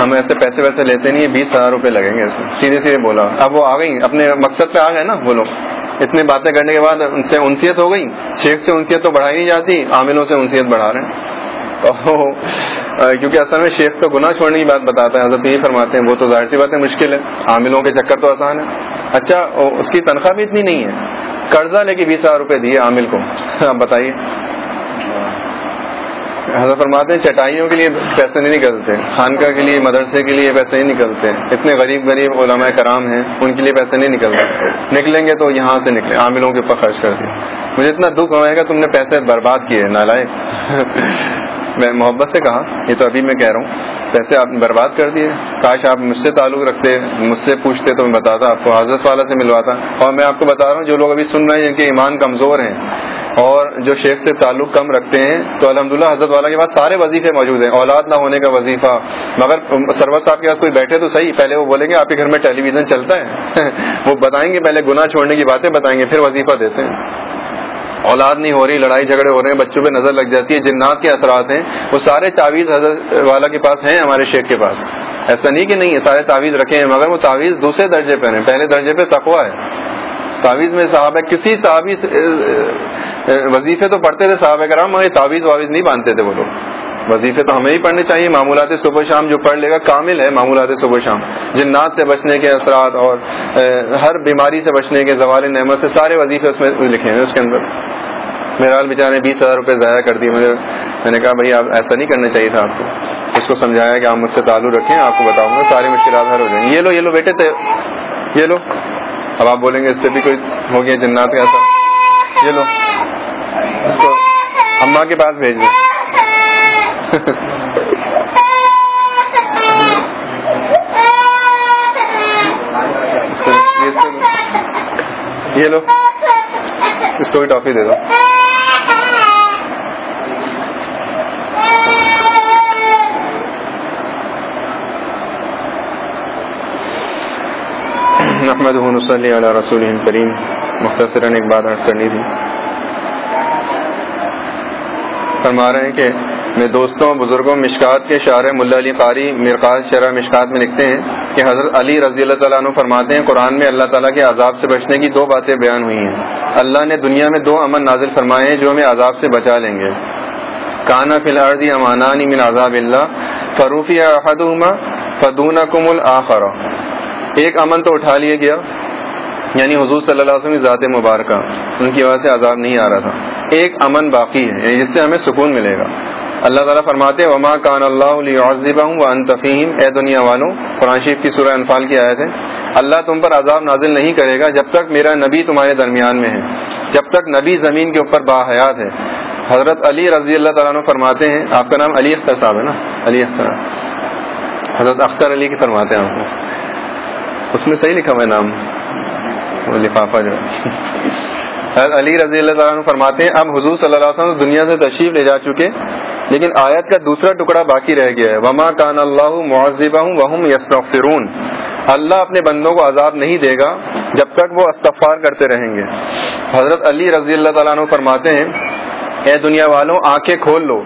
ہم ایسے پیسے ویسے لیتے نہیں ہیں، بیس ہزار روپے لگیں گے سیدھے سیدھے بولا۔ اب وہ آ گئی اپنے مقصد پہ آ گئے نا وہ لوگ۔ اتنے باتیں کرنے کے بعد ان سے انسیت ہو گئی شیخ سے انسیت تو بڑھائی نہیں جاتی، عاملوں سے انسیت بڑھا رہے ہیں۔ کیونکہ اصل میں شیخ تو گناہ چھوڑنے کی بات بتاتا ہے، حضرت یہی فرماتے ہیں، وہ تو ظاہر سی بات ہے، مشکل ہے۔ عاملوں کے چکر تو آسان ہے اچھا اس کی تنخواہ بھی اتنی نہیں ہے۔ قرضہ لے کے بیس ہزار روپے دیے عامل کو۔ آپ بتائیے۔ حضرت فرماتے ہیں، چٹائیوں کے لیے پیسے نہیں نکلتے، خانقاہ کے لیے، مدرسے کے لیے پیسے نہیں نکلتے۔ اتنے غریب غریب علماء کرام ہیں، ان کے لیے پیسے نہیں نکلتے۔ نکلیں گے تو یہاں سے نکلے عاملوں کے اوپر خرچ کر دیں۔ مجھے اتنا دکھ ہوئے گا تم نے پیسے برباد کیے نہ لائے میں محبت سے کہا، یہ تو ابھی میں کہہ رہا ہوں۔ پیسے آپ نے برباد کر دیے، کاش آپ مجھ سے تعلق رکھتے، مجھ سے پوچھتے تو میں بتاتا، آپ کو حضرت والا سے ملواتا۔ اور میں آپ کو بتا رہا ہوں، جو لوگ ابھی سن رہے ہیں، جن کے ایمان کمزور ہیں اور جو شیخ سے تعلق کم رکھتے ہیں، تو الحمدللہ حضرت والا کے پاس سارے وظیفے موجود ہیں، اولاد نہ ہونے کا وظیفہ۔ مگر سرور صاحب کے پاس کوئی بیٹھے تو صحیح، پہلے وہ بولیں گے، آپ کے گھر میں ٹیلی ویژن چلتا ہے؟ وہ بتائیں گے، پہلے گناہ چھوڑنے کی باتیں بتائیں گے، پھر وظیفہ دیتے ہیں۔ اولاد نہیں ہو رہی، لڑائی جھگڑے ہو رہے ہیں، بچوں پہ نظر لگ جاتی ہے، جنات کے اثرات ہیں۔ وہ سارے تعویذ حضرت والا کے پاس ہیں، ہمارے شیخ کے پاس۔ ایسا نہیں کہ نہیں سارے تعویذ رکھے ہیں، مگر وہ تعویذ دوسرے درجے پہ ہیں۔ پہلے درجے پہ تقوا ہے۔ تعویذ میں صاحب ہے کسی تعویذ وظیفے تو پڑھتے تھے صاحب کرام، مگر تعویذ واویز نہیں باندھتے تھے وہ لوگ۔ وظیفے تو ہمیں ہی پڑھنے چاہیے۔ معمولات صبح شام جو پڑھ لے گا کامل ہے معمولات صبح شام۔ جنات سے بچنے کے اثرات اور ہر بیماری سے بچنے کے زوال نعمت سے سارے وظیفے اس میں لکھے ہیں۔ اس کے اندر میرا بیچارے نے بیس ہزار روپے ضائع کر دیے۔ مجھے، میں نے کہا بھائی آپ ایسا نہیں کرنا چاہیے تھا آپ کو۔ اس کو سمجھایا کہ آپ مجھ سے تعلق رکھیں، آپ کو بتاؤں گا ساری مشکلات حل ہو جائیں۔ یہ لو یہ لو بیٹے تھے یہ لو۔ اب آپ بولیں گے اس سے بھی کوئی ہو گیا جنات کا اثر یہ لو۔ اس کو اماں کے پاس بھیج دیں۔ یہ لو، اس کو بھی ٹافی دے دو۔ محمد صلی علیہ رسول کریم مختصراً ایک بات عرض کرنی تھی۔ فرما رہے ہیں کہ میں دوستوں، بزرگوں، مشکات کے شاعر ملا علی قاری مرکاز شرح مشکات میں لکھتے ہیں کہ حضرت علی رضی اللہ تعالیٰ عنہ فرماتے ہیں، قرآن میں اللہ تعالیٰ کے عذاب سے بچنے کی دو باتیں بیان ہوئی ہیں۔ اللہ نے دنیا میں دو امن نازل فرمائے ہیں جو ہمیں عذاب سے بچا لیں گے۔ کانا فی الحال امانانی من عذاب اللہ، فروفی احدہما فدون کم الآخر ایک امن تو اٹھا لیا گیا یعنی حضور صلی اللہ علیہ وسلم کی ذات مبارکہ۔ ان کی وجہ سے عذاب نہیں آ رہا تھا۔ ایک امن باقی ہے یعنی جس سے ہمیں سکون ملے گا۔ اللہ تعالیٰ فرماتے وما کان اللہ و انتفیم اے دنیا والوں، قرآن شریف کی سورہ انفال کی آیت ہے۔ اللہ تم پر عذاب نازل نہیں کرے گا جب تک میرا نبی تمہارے درمیان میں ہے۔ جب تک نبی زمین کے اوپر باحیات ہے۔ حضرت علی رضی اللہ تعالیٰ فرماتے ہیں، آپ کا نام علی اختر صاحب ہے نا؟ علی اختر۔ حضرت اختر علی کی فرماتے ہیں آپ کو۔ اس میں صحیح لکھا ہوا نام۔ لفافہ جو علی رضی اللہ تعالیٰ فرماتے ہیں، اب حضور صلی اللہ علیہ وسلم دنیا سے تشریف لے جا چکے، لیکن آیت کا دوسرا ٹکڑا باقی رہ گیا ہے۔ وما کان اللہ معذبہ وہم یسرون اللہ اپنے بندوں کو عذاب نہیں دے گا جب تک وہ استغفار کرتے رہیں گے۔ حضرت علی رضی اللہ تعالیٰ عنہ فرماتے ہیں، اے دنیا والوں، آنکھیں کھول لو۔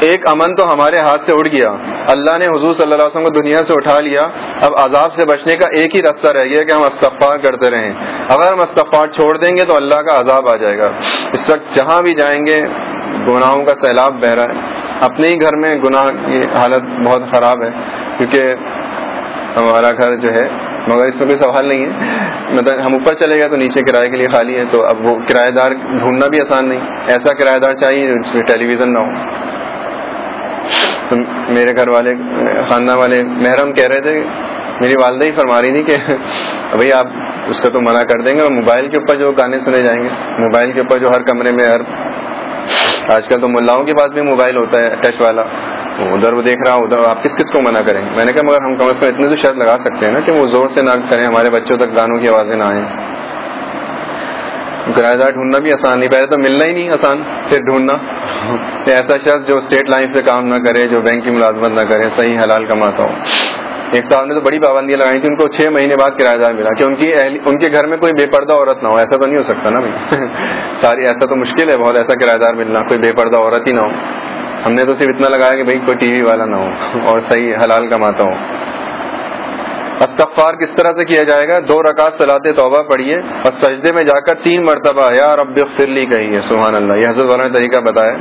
ایک امن تو ہمارے ہاتھ سے اڑ گیا۔ اللہ نے حضور صلی اللہ علیہ وسلم کو دنیا سے اٹھا لیا۔ اب عذاب سے بچنے کا ایک ہی رستہ رہ گیا کہ ہم استغفار کرتے رہیں۔ اگر ہم استغفار چھوڑ دیں گے تو اللہ کا عذاب آ جائے گا۔ اس وقت جہاں بھی جائیں گے، گناہوں کا سیلاب بہ رہا ہے۔ اپنے ہی گھر میں گناہ کی حالت بہت خراب ہے، کیونکہ ہمارا گھر جو ہے، مگر اس میں کوئی سوال نہیں ہے۔ مطلب ہم اوپر چلے گئے تو نیچے کرائے کے لیے خالی ہے تو اب وہ کرایہ دار ڈھونڈنا بھی آسان نہیں۔ ایسا کرایہ دار چاہیے جس میں ٹیلی ویژن نہ ہو۔ تو میرے گھر والے، خاندان والے محرم کہہ رہے تھے، میری والدہ ہی فرما رہی تھی کہ بھائی آپ اس کا تو منع کر دیں گے اور موبائل کے اوپر جو گانے سنے جائیں گے۔ موبائل کے اوپر جو ہر کمرے میں ہر، آج کل تو ملاؤں کے پاس بھی موبائل ہوتا ہے، ٹچ والا۔ ادھر وہ دیکھ رہا ہوں ادھر آپ کس کس کو منع کریں؟ میں نے کہا، مگر ہم کم از کم اتنے تو شرط لگا سکتے ہیں نا کہ وہ زور سے نہ کریں، ہمارے بچوں تک گانوں کی آوازیں نہ آئیں۔ کرایہ دار ڈھونڈنا بھی آسان نہیں پہلے تو ملنا ہی نہیں آسان پھر ڈھونڈنا۔ ایسا شخص جو اسٹیٹ لائن پہ کام نہ کرے جو بینک کی ملازمت نہ کرے صحیح حلال کماتا ہو۔ ایک صاحب نے تو بڑی پابندیاں لگائی تھی ان کو چھ مہینے بعد کرایہ دار ملا کہ ان کی ان کے گھر میں کوئی بے پردہ عورت نہ ہو ایسا تو نہیں ہو سکتا نا بھائی۔ ساری ایسا تو مشکل ہے بہت ایسا کرایہ دار ملنا کوئی بے پردہ عورت ہی نہ ہو۔ ہم نے تو صرف اتنا لگایا کہ بھائی کوئی ٹی وی والا نہ ہو اور صحیح حلال کماتا ہو۔ استغفار کس طرح سے کیا جائے گا؟ دو رکعت سلاد توبہ پڑھیے اور سجدے میں جا کر تین مرتبہ، یا رب فرلی کہیے سبحان اللہ۔ یہ حضرت والا نے طریقہ بتایا۔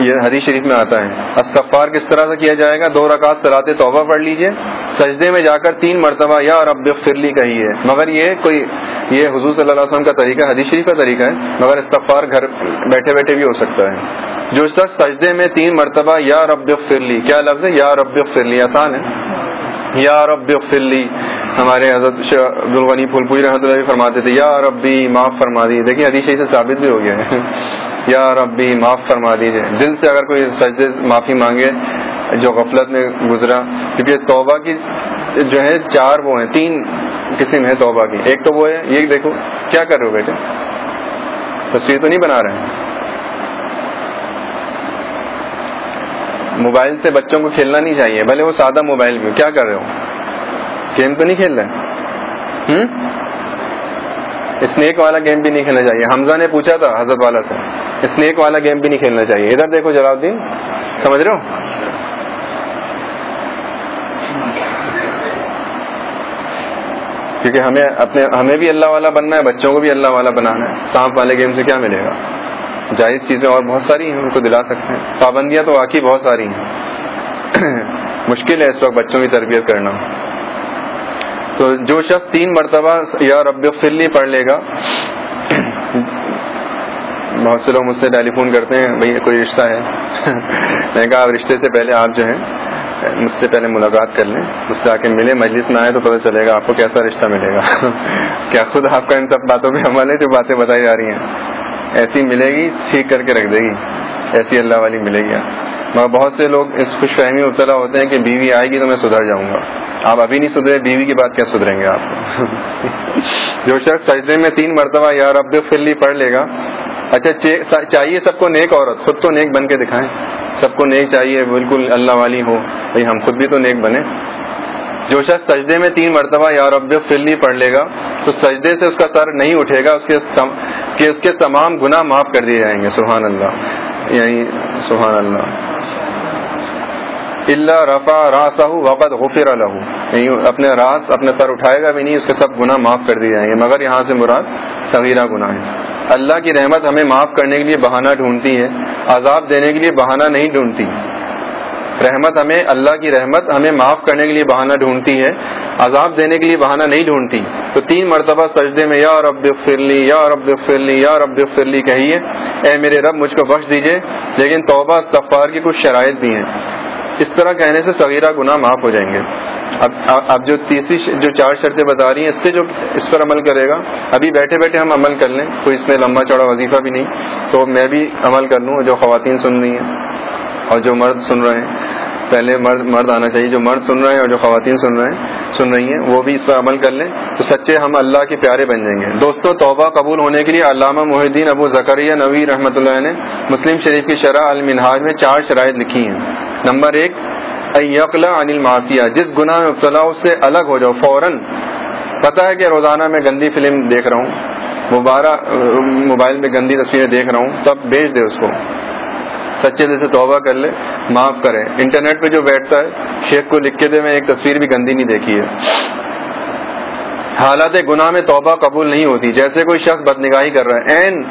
یہ حدیث شریف میں آتا ہے۔ استغفار کس طرح سے کیا جائے گا؟ دو رکعت سلاد توبہ پڑھ لیجیے۔ سجدے میں جا کر تین مرتبہ، یا رب فرلی کہیے مگر یہ کوئی، یہ حضور صلی اللہ علیہ وسلم کا طریقہ، حدیث شریف کا طریقہ ہے۔ مگر استغفار گھر بیٹھے بیٹھے بھی ہو سکتا ہے۔ جو شخص سجدے میں تین مرتبہ، یا رب فرلی کیا لفظ ہے؟ یا رب فرلی آسان ہے۔ یا رب فلی ہمارے حضرت عبدالغنی پھول پوری رحمۃ اللہ فرماتے تھے، یا ربی معاف فرما دی دیکھیے حدیث سے ثابت بھی ہو گیا ہے۔ یا ربی معاف فرما دیجیے دل سے اگر کوئی سجدے معافی مانگے جو غفلت میں گزرا، کیونکہ توبہ کی جو ہے، چار وہ ہیں، تین قسم ہے توبہ کی۔ ایک تو وہ ہے، یہ دیکھو، کیا کر رہے ہو بیٹے؟ تصویر تو نہیں بنا رہے ہیں؟ موبائل سے بچوں کو کھیلنا نہیں چاہیے، بھلے وہ سادہ موبائل بھی کیا کر رہے ہو؟ گیم تو نہیں کھیل رہے؟ اسنیک والا گیم بھی نہیں کھیلنا چاہیے۔ حمزہ نے پوچھا تھا حضرت والا سے۔ اسنیک والا گیم بھی نہیں کھیلنا چاہیے۔ ادھر دیکھو جلال الدین سمجھ رہے ہو؟ کیونکہ ہمیں اپنے، ہمیں بھی اللہ والا بننا ہے، بچوں کو بھی اللہ والا بنانا ہے۔ سانپ والے گیم سے کیا ملے گا؟ جائز چیزیں اور بہت ساری ہیں، ان کو دلا سکتے ہیں۔ پابندیاں تو واقعی بہت ساری ہیں۔ مشکل ہے اس وقت بچوں کی تربیت کرنا۔ تو جو شخص تین مرتبہ یا رب فلی پڑھ لے گا، بہت سے لوگ مجھ سے ٹیلی فون کرتے ہیں، بھائی کوئی رشتہ ہے؟ میں نے کہا، آپ رشتے سے پہلے آپ جو ہیں، مجھ سے پہلے ملاقات کر لیں۔ مجھ سے آ کے ملے، مجلس میں آئے تو پتہ چلے گا آپ کو کیسا رشتہ ملے گا۔ کیا خود آپ کا ان سب باتوں پہ عمل ہے جو باتیں بتائی جا رہی ہیں؟ ایسی ملے گی سیکھ کر کے رکھ دے گی۔ ایسی اللہ والی ملے گی۔ مگر بہت سے لوگ اس خوش فہمی مبتلا ہوتے ہیں کہ بیوی آئے گی تو میں سدھر جاؤں گا۔ آپ ابھی نہیں سدھرے، بیوی کی بات کیا سدھریں گے آپ؟ جو شخص سجدے میں تین مرتبہ یار اب فلی پڑھ لے گا اچھا چاہیے سب کو نیک عورت، خود تو نیک بن کے دکھائیں۔ سب کو نیک چاہیے، بالکل اللہ والی ہو، بھائی ہم خود بھی تو نیک بنے۔ جو شخص سجدے میں تین مرتبہ یا رب فلی پڑھ لے گا، تو سجدے سے اس کا سر نہیں اٹھے گا، اس کے سم... کہ اس کے تمام گناہ معاف کر دیے جائیں گے۔ سبحان اللہ۔ یعنی سبحان اللہ۔ اللہ رفا راس وقت غفر الح یعنی اپنے راس اپنے سر اٹھائے گا بھی نہیں، اس کے سب گناہ معاف کر دیے جائیں گے۔ مگر یہاں سے مراد صغیرہ گناہ ہے۔ اللہ کی رحمت ہمیں معاف کرنے کے لیے بہانہ ڈھونڈتی ہے، عذاب دینے کے لیے بہانہ نہیں ڈھونڈتی۔ رحمت ہمیں اللہ کی رحمت ہمیں معاف کرنے کے لیے بہانہ ڈھونڈتی ہے، عذاب دینے کے لیے بہانہ نہیں ڈھونڈتی۔ تو تین مرتبہ سجدے میں یا رب فرلی یا رب فرلی یا رب فرلی کہیے اے میرے رب مجھ کو بخش دیجیے، لیکن توبہ، استغفار کی کچھ شرائط بھی ہیں۔ اس طرح کہنے سے صغیرہ گناہ معاف ہو جائیں گے۔ اب اب جو تیسری جو چار شرطیں بتا رہی ہیں، اس سے جو اس پر عمل کرے گا، ابھی بیٹھے بیٹھے ہم عمل کر لیں، کوئی اس میں لمبا چوڑا وظیفہ بھی نہیں، تو میں بھی عمل کر لوں، جو خواتین سن رہی ہیں۔ اور جو مرد سن رہے ہیں، پہلے مرد مرد آنا چاہیے، جو مرد سن رہے ہیں اور جو خواتین سن رہے ہیں، سن رہی ہیں، وہ بھی اس پر عمل کر لیں تو سچے ہم اللہ کے پیارے بن جائیں گے۔ دوستو، توبہ قبول ہونے کے لیے علامہ محدین ابو زکریہ نوی رحمۃ اللہ نے مسلم شریف کی شرح المنہاج میں چار شرائط لکھی ہیں۔ نمبر ایک یقلا انل ماسیہ جس گناہ میں مبتلا اس سے الگ ہو جاؤ، فوراً۔ پتہ ہے کہ روزانہ میں گندی فلم دیکھ رہا ہوں، مبارہ موبائل میں گندی تصویریں دیکھ رہا ہوں، تب بیچ دے اس کو۔ سچے دل سے توبہ کر لے، معاف کرے۔ انٹرنیٹ پہ جو بیٹھتا ہے، شیخ کو لکھ کے دے، میں ایک تصویر بھی گندی نہیں دیکھی ہے۔ حالات گناہ میں توبہ قبول نہیں ہوتی، جیسے کوئی شخص بد نگاہی کر رہا ہے۔ این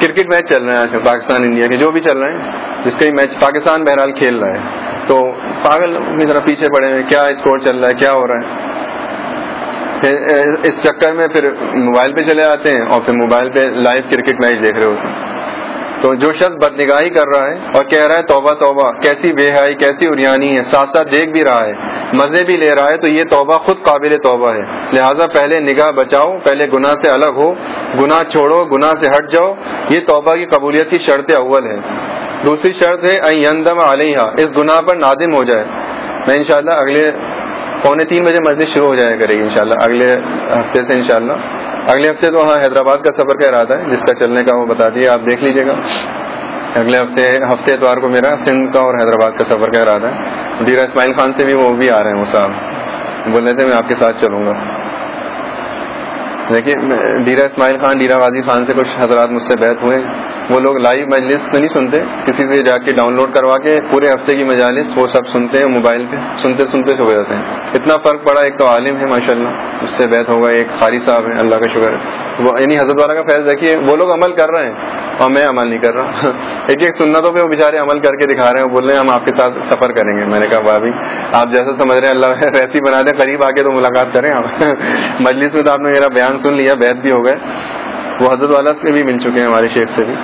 کرکٹ میچ چل رہے ہیں پاکستان انڈیا کے جو بھی چل رہے ہیں جس کا میچ پاکستان بہرحال کھیل رہا ہے۔ تو پاگل کی طرح پیچھے پڑے ہیں، کیا اسکور چل رہا ہے، کیا ہو رہا ہے؟ اس چکر میں پھر موبائل پہ چلے آتے ہیں اور پھر موبائل پہ لائیو کرکٹ میچ دیکھ رہے ہوتے ہیں۔ تو جو شخص بد نگاہی کر رہا ہے اور کہہ رہا ہے توبہ توبہ، کیسی بے حائی کیسی اریانی ہے، ساتھ ساتھ دیکھ بھی رہا ہے، مزے بھی لے رہا ہے، تو یہ توبہ خود قابل توبہ ہے۔ لہٰذا پہلے نگاہ بچاؤ، پہلے گناہ سے الگ ہو، گناہ چھوڑو، گناہ سے ہٹ جاؤ، یہ توبہ کی قبولیت کی شرط اول ہے۔ دوسری شرط ہے ایندم علیہ اس گناہ پر نادم ہو جائے۔ میں انشاءاللہ اگلے پونے تین بجے مسجد شروع ہو جائے کرے گی انشاءاللہ، اگلے ہفتے سے انشاءاللہ۔ اگلے ہفتے تو ہاں حیدرآباد کا سفر کا ارادہ ہے، جس کا چلنے کا وہ بتا دیے آپ دیکھ لیجیے گا۔ اگلے ہفتے ہفتے اتوار کو میرا سندھ کا اور حیدرآباد کا سفر کا ارادہ ہے۔ ڈیرا اسماعیل خان سے بھی وہ بھی آ رہے ہیں، وہ صاحب۔ بول رہے تھے، میں آپ کے ساتھ چلوں گا۔ دیکھیے ڈیرا اسماعیل خان ڈیرا غازی خان سے کچھ حضرات مجھ سے بیت ہوئے۔ وہ لوگ لائیو مجلس تو نہیں سنتے، کسی سے جا کے ڈاؤن لوڈ کروا کے پورے ہفتے کی مجالس، وہ سب سنتے ہیں موبائل پہ، سنتے سنتے سو جاتے ہیں۔ اتنا فرق پڑا، ایک تو عالم ہے ماشاء اللہ اس سے بیت ہوگا، ایک خاری صاحب ہے اللہ کا شکر ہے۔ وہ یعنی حضرت والا کا فیض دیکھیے، وہ لوگ عمل کر رہے ہیں، اور میں عمل نہیں کر رہا۔ ایک ایک سنتوں پہ وہ بےچارے عمل کر کے دکھا رہے ہیں بول رہے ہیں، ہم آپ کے ساتھ سفر کریں گے۔ میں نے کہا بھابھی آپ جیسا سمجھ رہے ہیں، اللہ ویسی بنا دیں قریب آ کے تو ملاقات کریں آپ۔ مجلس میں تو آپ نے میرا بیان سن لیا، بیت بھی ہو گئے۔ وہ حضرت والا سے بھی مل چکے ہیں ہمارے شیخ سے بھی۔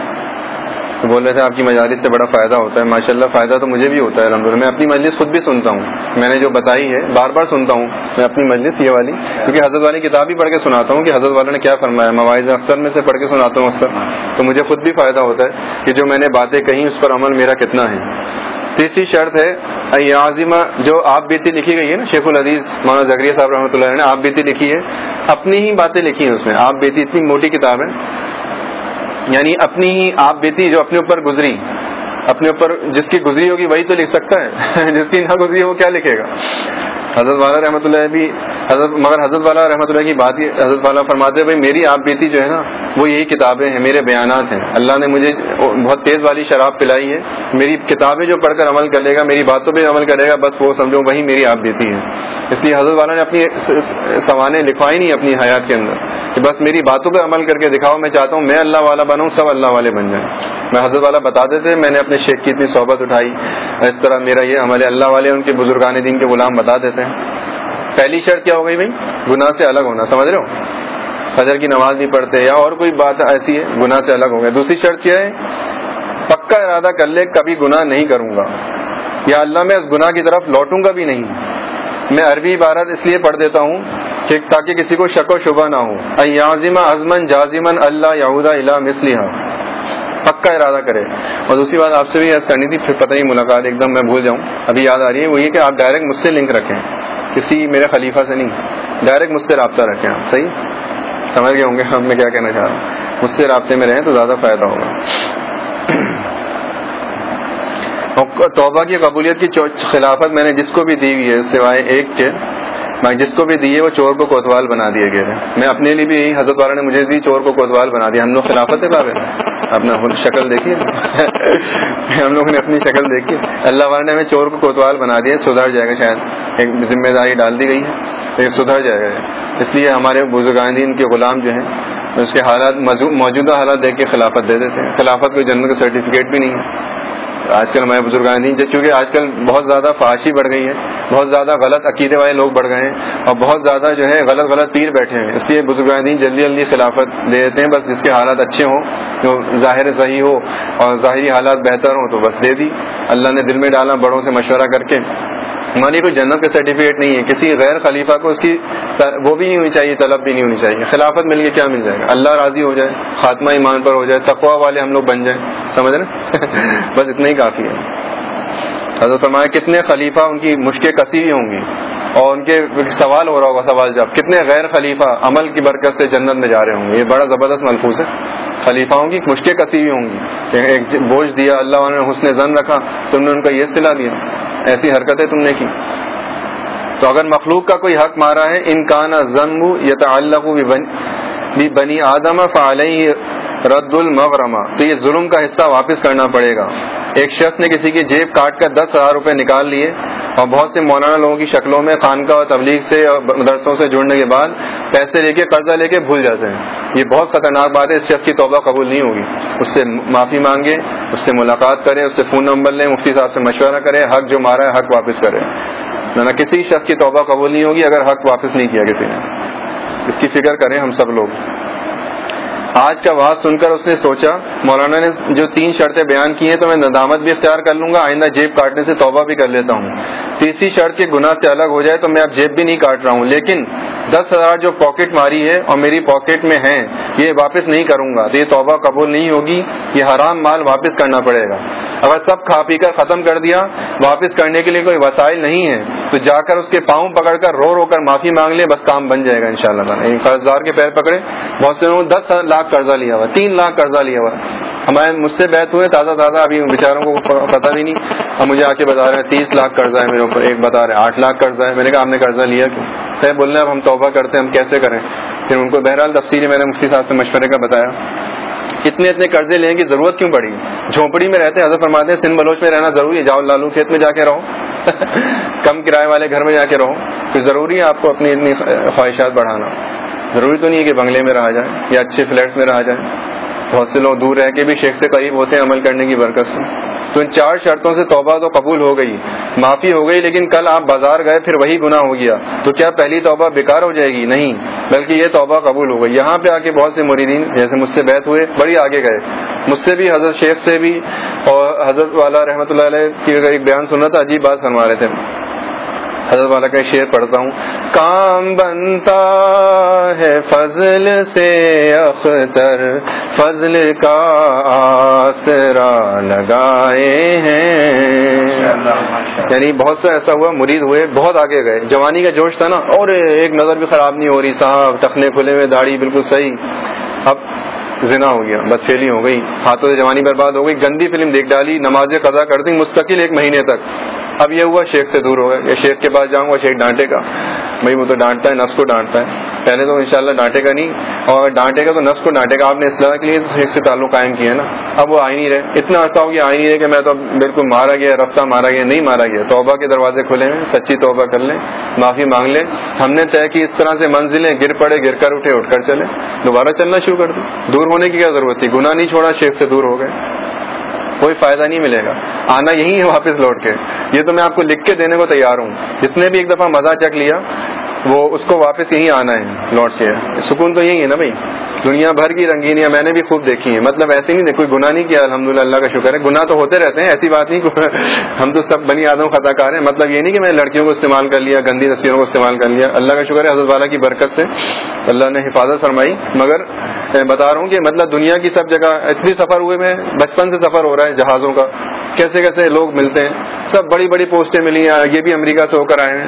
تو بول رہے تھے، آپ کی مجالس سے بڑا فائدہ ہوتا ہے۔ ماشاء اللہ فائدہ تو مجھے بھی ہوتا ہے الحمد للہ میں اپنی مجلس خود بھی سنتا ہوں۔ میں نے جو بتائی ہے، بار بار سنتا ہوں۔ میں اپنی مجلس یہ والی، کیونکہ حضرت والی کتاب بھی پڑھ کے سناتا ہوں کہ حضرت والے نے کیا فرمایا۔ مواعظ اختر میں سے پڑھ کے سناتا ہوں اکثر۔ تو مجھے خود بھی فائدہ ہوتا ہے کہ جو میں نے باتیں کہیں، اس پر عمل میرا کتنا ہے۔ تیسری شرط ہے عظیمہ، جو آپ بیتی لکھی گئی ہے نا، شیخ العدیز مولانا زکریہ صاحب رحمۃ اللہ نے آپ بیتی لکھی ہے۔ اپنی ہی باتیں لکھی ہیں اس میں آپ بیتی اتنی موٹی کتاب ہے۔ یعنی اپنی ہی آپ بیتی جو اپنے اوپر گزری۔ اپنے اوپر جس کی گزری ہوگی وہی تو لکھ سکتا ہے۔ جس کی نہ گزری وہ کیا لکھے گا؟ حضرت والا رحمۃ اللہ بھی، حضرت مگر حضرت والا رحمۃ اللہ کی بات حضرت والا فرماتے بھائی میری آپ بیتی جو ہے نا وہ یہی کتابیں ہیں، میرے بیانات ہیں۔ اللہ نے مجھے بہت تیز والی شراب پلائی ہے۔ میری کتابیں جو پڑھ کر عمل کر لے گا، میری باتوں پہ عمل کرے گا، بس وہ سمجھو، وہی میری آپ بیتی ہے اس لیے حضرت والا نے اپنی سوانح لکھوائی نہیں اپنی حیات کے اندر۔ کہ بس میری باتوں پہ عمل کر کے دکھاؤ، میں چاہتا ہوں میں اللہ والا بنوں، سب اللہ والے بن جائیں۔ میں حضرت والا بتا دیتے، میں نے اپنے شیخ کی اتنی صحبت اٹھائی۔ اس طرح میرا یہ ہمارے اللہ والے ان کے بزرگان دین کے غلام بتا دیتے ہیں۔ پہلی شرط کیا ہو گئی بھائی؟ گناہ سے الگ ہونا، سمجھ رہے ہو؟ فجر کی نماز نہیں پڑھتے یا اور کوئی بات ایسی ہے، گناہ سے الگ ہو گیا دوسری شرط کیا ہے، پکا ارادہ کر لے، کبھی گناہ نہیں کروں گا۔ یا اللہ میں اس گناہ کی طرف لوٹوں گا بھی نہیں۔ میں عربی عبارت اس لیے پڑھ دیتا ہوں کہ تاکہ کسی کو شک و شبہ نہ ہو۔ ایازمہ ازمن جازمن اللہ یہودا اللہ مسلح پکا ارادہ کرے۔ اور دوسری بات آپ سے بھی یاد کرنی تھی، پھر پتہ ہی ملاقات ایک دم میں بھول جاؤں۔ ابھی یاد آ رہی ہے وہ یہ کہ آپ ڈائریکٹ مجھ سے لنک رکھیں۔ کسی میرے خلیفہ سے نہیں ڈائریکٹ مجھ سے رابطہ رکھیں آپ، صحیح؟ سمجھ گئے ہوں گے ہم میں کیا کہنا چاہ رہا ہوں مجھ سے رابطے میں رہیں تو زیادہ فائدہ ہوگا۔ توبہ کی قبولیت کی خلافت میں نے جس کو بھی دی ہوئی ہے، سوائے ایک کے میں جس کو بھی دیے وہ چور کو کوتوال بنا دیے گئے میں اپنے لیے بھی حضرت والا نے مجھے بھی چور کو کوتوال بنا دیا۔ ہم لوگ خلافت ہے بابے اپنا شکل دیکھیے۔ ہم لوگوں نے اپنی شکل دیکھی۔ اللہ والا نے ہمیں چور کو کوتوال بنا دیا۔ سدھر جائے گا شاید۔ ایک ذمہ داری ڈال دی گئی ہے۔ لیکن سدھر جائے گا۔ اس لیے ہمارے بزرگان دین کے غلام جو ہیں، اس کے حالات موجودہ حالات دیکھ کے خلافت دے دیتے ہیں۔ خلافت کوئی جنم کا سرٹیفکیٹ بھی نہیں ہے۔ آج کل ہمارے بزرگان دین چونکہ آج کل بہت زیادہ فحاشی بڑھ گئی ہے، بہت زیادہ غلط عقیدے والے لوگ بڑھ گئے ہیں اور بہت زیادہ جو ہے غلط غلط پیر بیٹھے ہیں۔ اس لیے بزرگان دین جلدی جلدی خلافت دے دیتے ہیں۔ بس جس کے حالات اچھے ہوں، جو ظاہر صحیح ہو اور ظاہری حالات بہتر ہوں تو بس دے دی۔ اللہ نے دل میں ڈالا، بڑوں سے مشورہ کر کے ہماری کوئی جنت کا سرٹیفکیٹ نہیں ہے، کسی غیر خلیفہ کو اس کی وہ بھی نہیں ہونی چاہیے، طلب بھی نہیں ہونی چاہیے۔ خلافت مل کے کیا مل جائے گا؟ اللہ راضی ہو جائے، خاتمہ ایمان پر ہو جائے تقوا والے ہم لوگ بن جائیں۔ سمجھ رہے بس اتنا ہی کافی ہے۔ حضرت فرمایا، کتنے خلیفہ ان کی مشکیں کسی بھی ہوں گی۔ اور ان کے سوال ہو رہا ہوگا سوال جب کتنے غیر خلیفہ عمل کی برکت سے جنت میں جا رہے ہوں گے؟ یہ بڑا زبردست ملفوظ ہے۔ خلیفاؤں کی مشکیں کسی بھی ہوں گی۔ ایک بوجھ دیا، اللہ نے حسن زن رکھا، تم نے ان کا یہ سلا دیا۔ ایسی حرکتیں تم نے کی۔ تو اگر مخلوق کا کوئی حق مارا ہے، ان کا نا ضنب یا تعلق بنی آدم فعلیہ رد المغرما تو یہ ظلم کا حصہ واپس کرنا پڑے گا۔ ایک شخص نے کسی کی جیب کاٹ کر دس ہزار روپے نکال لیے اور بہت سے مولانا لوگوں کی شکلوں میں خانقاہ اور تبلیغ سے اور مدرسوں سے جڑنے کے بعد پیسے لے کے، قرضہ لے کے بھول جاتے ہیں۔ یہ بہت خطرناک بات ہے، اس شخص کی توبہ قبول نہیں ہوگی۔ اس سے معافی مانگے، اس سے ملاقات کرے، اس سے فون نمبر لیں مفتی صاحب سے مشورہ کرے، حق جو مارا ہے حق واپس کرے۔ نہ کسی شخص کی توبہ قبول نہیں ہوگی اگر حق واپس نہیں کیا کسی نے۔ اس کی فکر کریں ہم سب لوگ۔ آج کا بات سن کر اس نے سوچا، مولانا نے جو تین شرطیں بیان کی ہیں تو میں ندامت بھی اختیار کر لوں گا، آئندہ جیب کاٹنے سے توبہ بھی کر لیتا ہوں۔ تیسری شرط کے گناہ سے الگ ہو جائے تو میں اب جیب بھی نہیں کاٹ رہا ہوں، لیکن دس ہزار جو پاکٹ ماری ہے اور میری پاکٹ میں ہے یہ واپس نہیں کروں گا۔ تو یہ توبہ قبول نہیں ہوگی، یہ حرام مال واپس کرنا پڑے گا۔ اگر سب کھا پی کر ختم کر دیا، واپس کرنے کے لیے کوئی وسائل نہیں ہے، تو جا کر اس کے پاؤں پکڑ کر رو رو کر معافی مانگ لے، بس کام بن جائے گا ان شاء اللہ قرض دار کے پیر پکڑے۔ بہت سے لوگوں دس لاکھ قرضہ لیا ہوا، تین لاکھ قرضہ لیا ہوا۔ ہمارے مجھ سے بیت ہوئے، تازہ تازہ، ابھی بیچاروں کو پتا بھی نہیں۔ اب مجھے آ کے بتا رہے ہیں، تیس لاکھ قرضہ ہے میرے اوپر، ایک بتا رہے آٹھ لاکھ قرضہ ہے۔ میں نے کہا، آپ نے قرضہ لیا کیوں؟ بول رہے اب ہم توبہ کرتے ہیں، ہم کیسے کریں؟ پھر ان کو بہرحال تفصیل میں نے مفتی صاحب سے مشورے کا بتایا۔ اتنے اتنے قرضے لیں کی ضرورت کیوں پڑی؟ جھونپڑی میں رہتے حضرت فرماتے ہیں، سندھ بلوچ میں رہنا ضروری ہے، جاؤ لالو کھیت میں جا کے رہو۔ کم کرائے والے گھر میں جا کے رہو۔ پھر ضروری ہے آپ کو اپنی اتنی خواہشات بڑھانا۔ ضروری تو نہیں ہے کہ بنگلے میں رہا جائے یا اچھے فلیٹس میں رہا جائے۔ بہت سے لوگ دور رہ کے بھی شیخ سے قریب ہوتے ہیں عمل کرنے کی برکت سے۔ تو ان چار شرطوں سے توبہ تو قبول ہو گئی، معافی ہو گئی، لیکن کل آپ بازار گئے، پھر وہی گناہ ہو گیا۔ تو کیا پہلی توبہ بیکار ہو جائے گی؟ نہیں، بلکہ یہ توبہ قبول ہو گئی۔ یہاں پہ آ کے بہت سے مریدین جیسے مجھ سے بیت ہوئے، بڑی آگے گئے۔ مجھ سے بھی، حضرت شیخ سے بھی، اور حضرت والا رحمۃ اللہ علیہ کی ایک بیان سننا تھا عجیب بات فرما رہے تھے۔ حضرت والا کا شعر پڑھتا ہوں۔ کام بنتا ہے فضل سے اختر، فضل کا آسرا لگائے ہیں۔ یعنی بہت سا ایسا ہوا، مرید ہوئے، بہت آگے گئے۔ جوانی کا جوش تھا نا، اور ایک نظر بھی خراب نہیں ہو رہی صاحب ٹکنے کھلے ہوئے، داڑھی بالکل صحیح۔ اب زنا ہو گیا بد فیلی ہو گئی۔ ہاتھوں سے جوانی برباد ہو گئی، گندی فلم دیکھ ڈالی، نمازیں قضا کر دی مستقل ایک مہینے تک۔ اب یہ ہوا شیخ سے دور ہو گئے۔ شیخ کے پاس جاؤں گا، شیخ ڈانٹے گا۔ بھائی وہ تو ڈانٹتا ہے، نفس کو ڈانٹتا ہے۔ پہلے تو انشاءاللہ ڈانٹے گا نہیں، اور ڈانٹے گا تو نفس کو ڈانٹے گا۔ آپ نے اسلام کے لیے شیخ سے تعلق قائم کیا ہے نا۔ اب وہ آئی نہیں رہے۔ اتنا عرصہ ہو گیا آئی نہیں رہے کہ میں تو بالکل مارا گیا، رفتہ مارا گیا، نہیں مارا گیا۔ توبہ کے دروازے کھلے ہیں، سچی توبہ کر لیں، معافی مانگ لیں۔ ہم نے طے کی اس طرح سے منزلیں گر پڑے، گر کر اٹھے، اٹھ کر چلے۔ دوبارہ چلنا شروع کر دیں دور ہونے کی کیا ضرورت تھی؟ گناہ نہیں چھوڑا، شیخ سے دور ہو گئے۔ کوئی فائدہ نہیں ملے گا۔ آنا یہی ہے واپس لوٹ کے۔ یہ تو میں آپ کو لکھ کے دینے کو تیار ہوں۔ جس نے بھی ایک دفعہ مزہ چک لیا، وہ اس کو واپس یہی آنا ہے، لوٹ کے۔ سکون تو یہی ہے نا بھائی؟ دنیا بھر کی رنگینیاں میں نے بھی خوب دیکھی ہیں۔ مطلب ایسے نہیں، کوئی گناہ نہیں کیا الحمد اللہ کا شکر ہے۔ گناہ تو ہوتے رہتے ہیں، ایسی بات نہیں ہم تو سب بنی آدم خطا کار ہیں۔ مطلب یہ نہیں کہ میں لڑکیوں کو استعمال کر لیا، گندی تصویروں کو استعمال کر لیا۔ اللہ کا شکر ہے، حضرت والا کی برکت سے اللہ نے حفاظت فرمائی۔ مگر بتا رہا ہوں کہ مطلب دنیا کی سب جگہ، اتنی سفر ہوئے میں، بچپن سے سفر ہو رہا ہے جہازوں کا۔ کیسے کیسے لوگ ملتے ہیں؟ سب بڑی بڑی پوسٹیں ملی ہیں، یہ بھی امریکہ سے ہو کر آئے ہیں۔